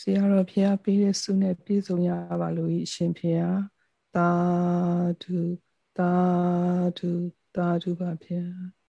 ဆရာတော်ဖျားပေးတဲ့ဆုနဲ့ပြည့်စုံရပါလို့အရှင်ဖျားသာဓုသာဓုသာဓုပါဖျား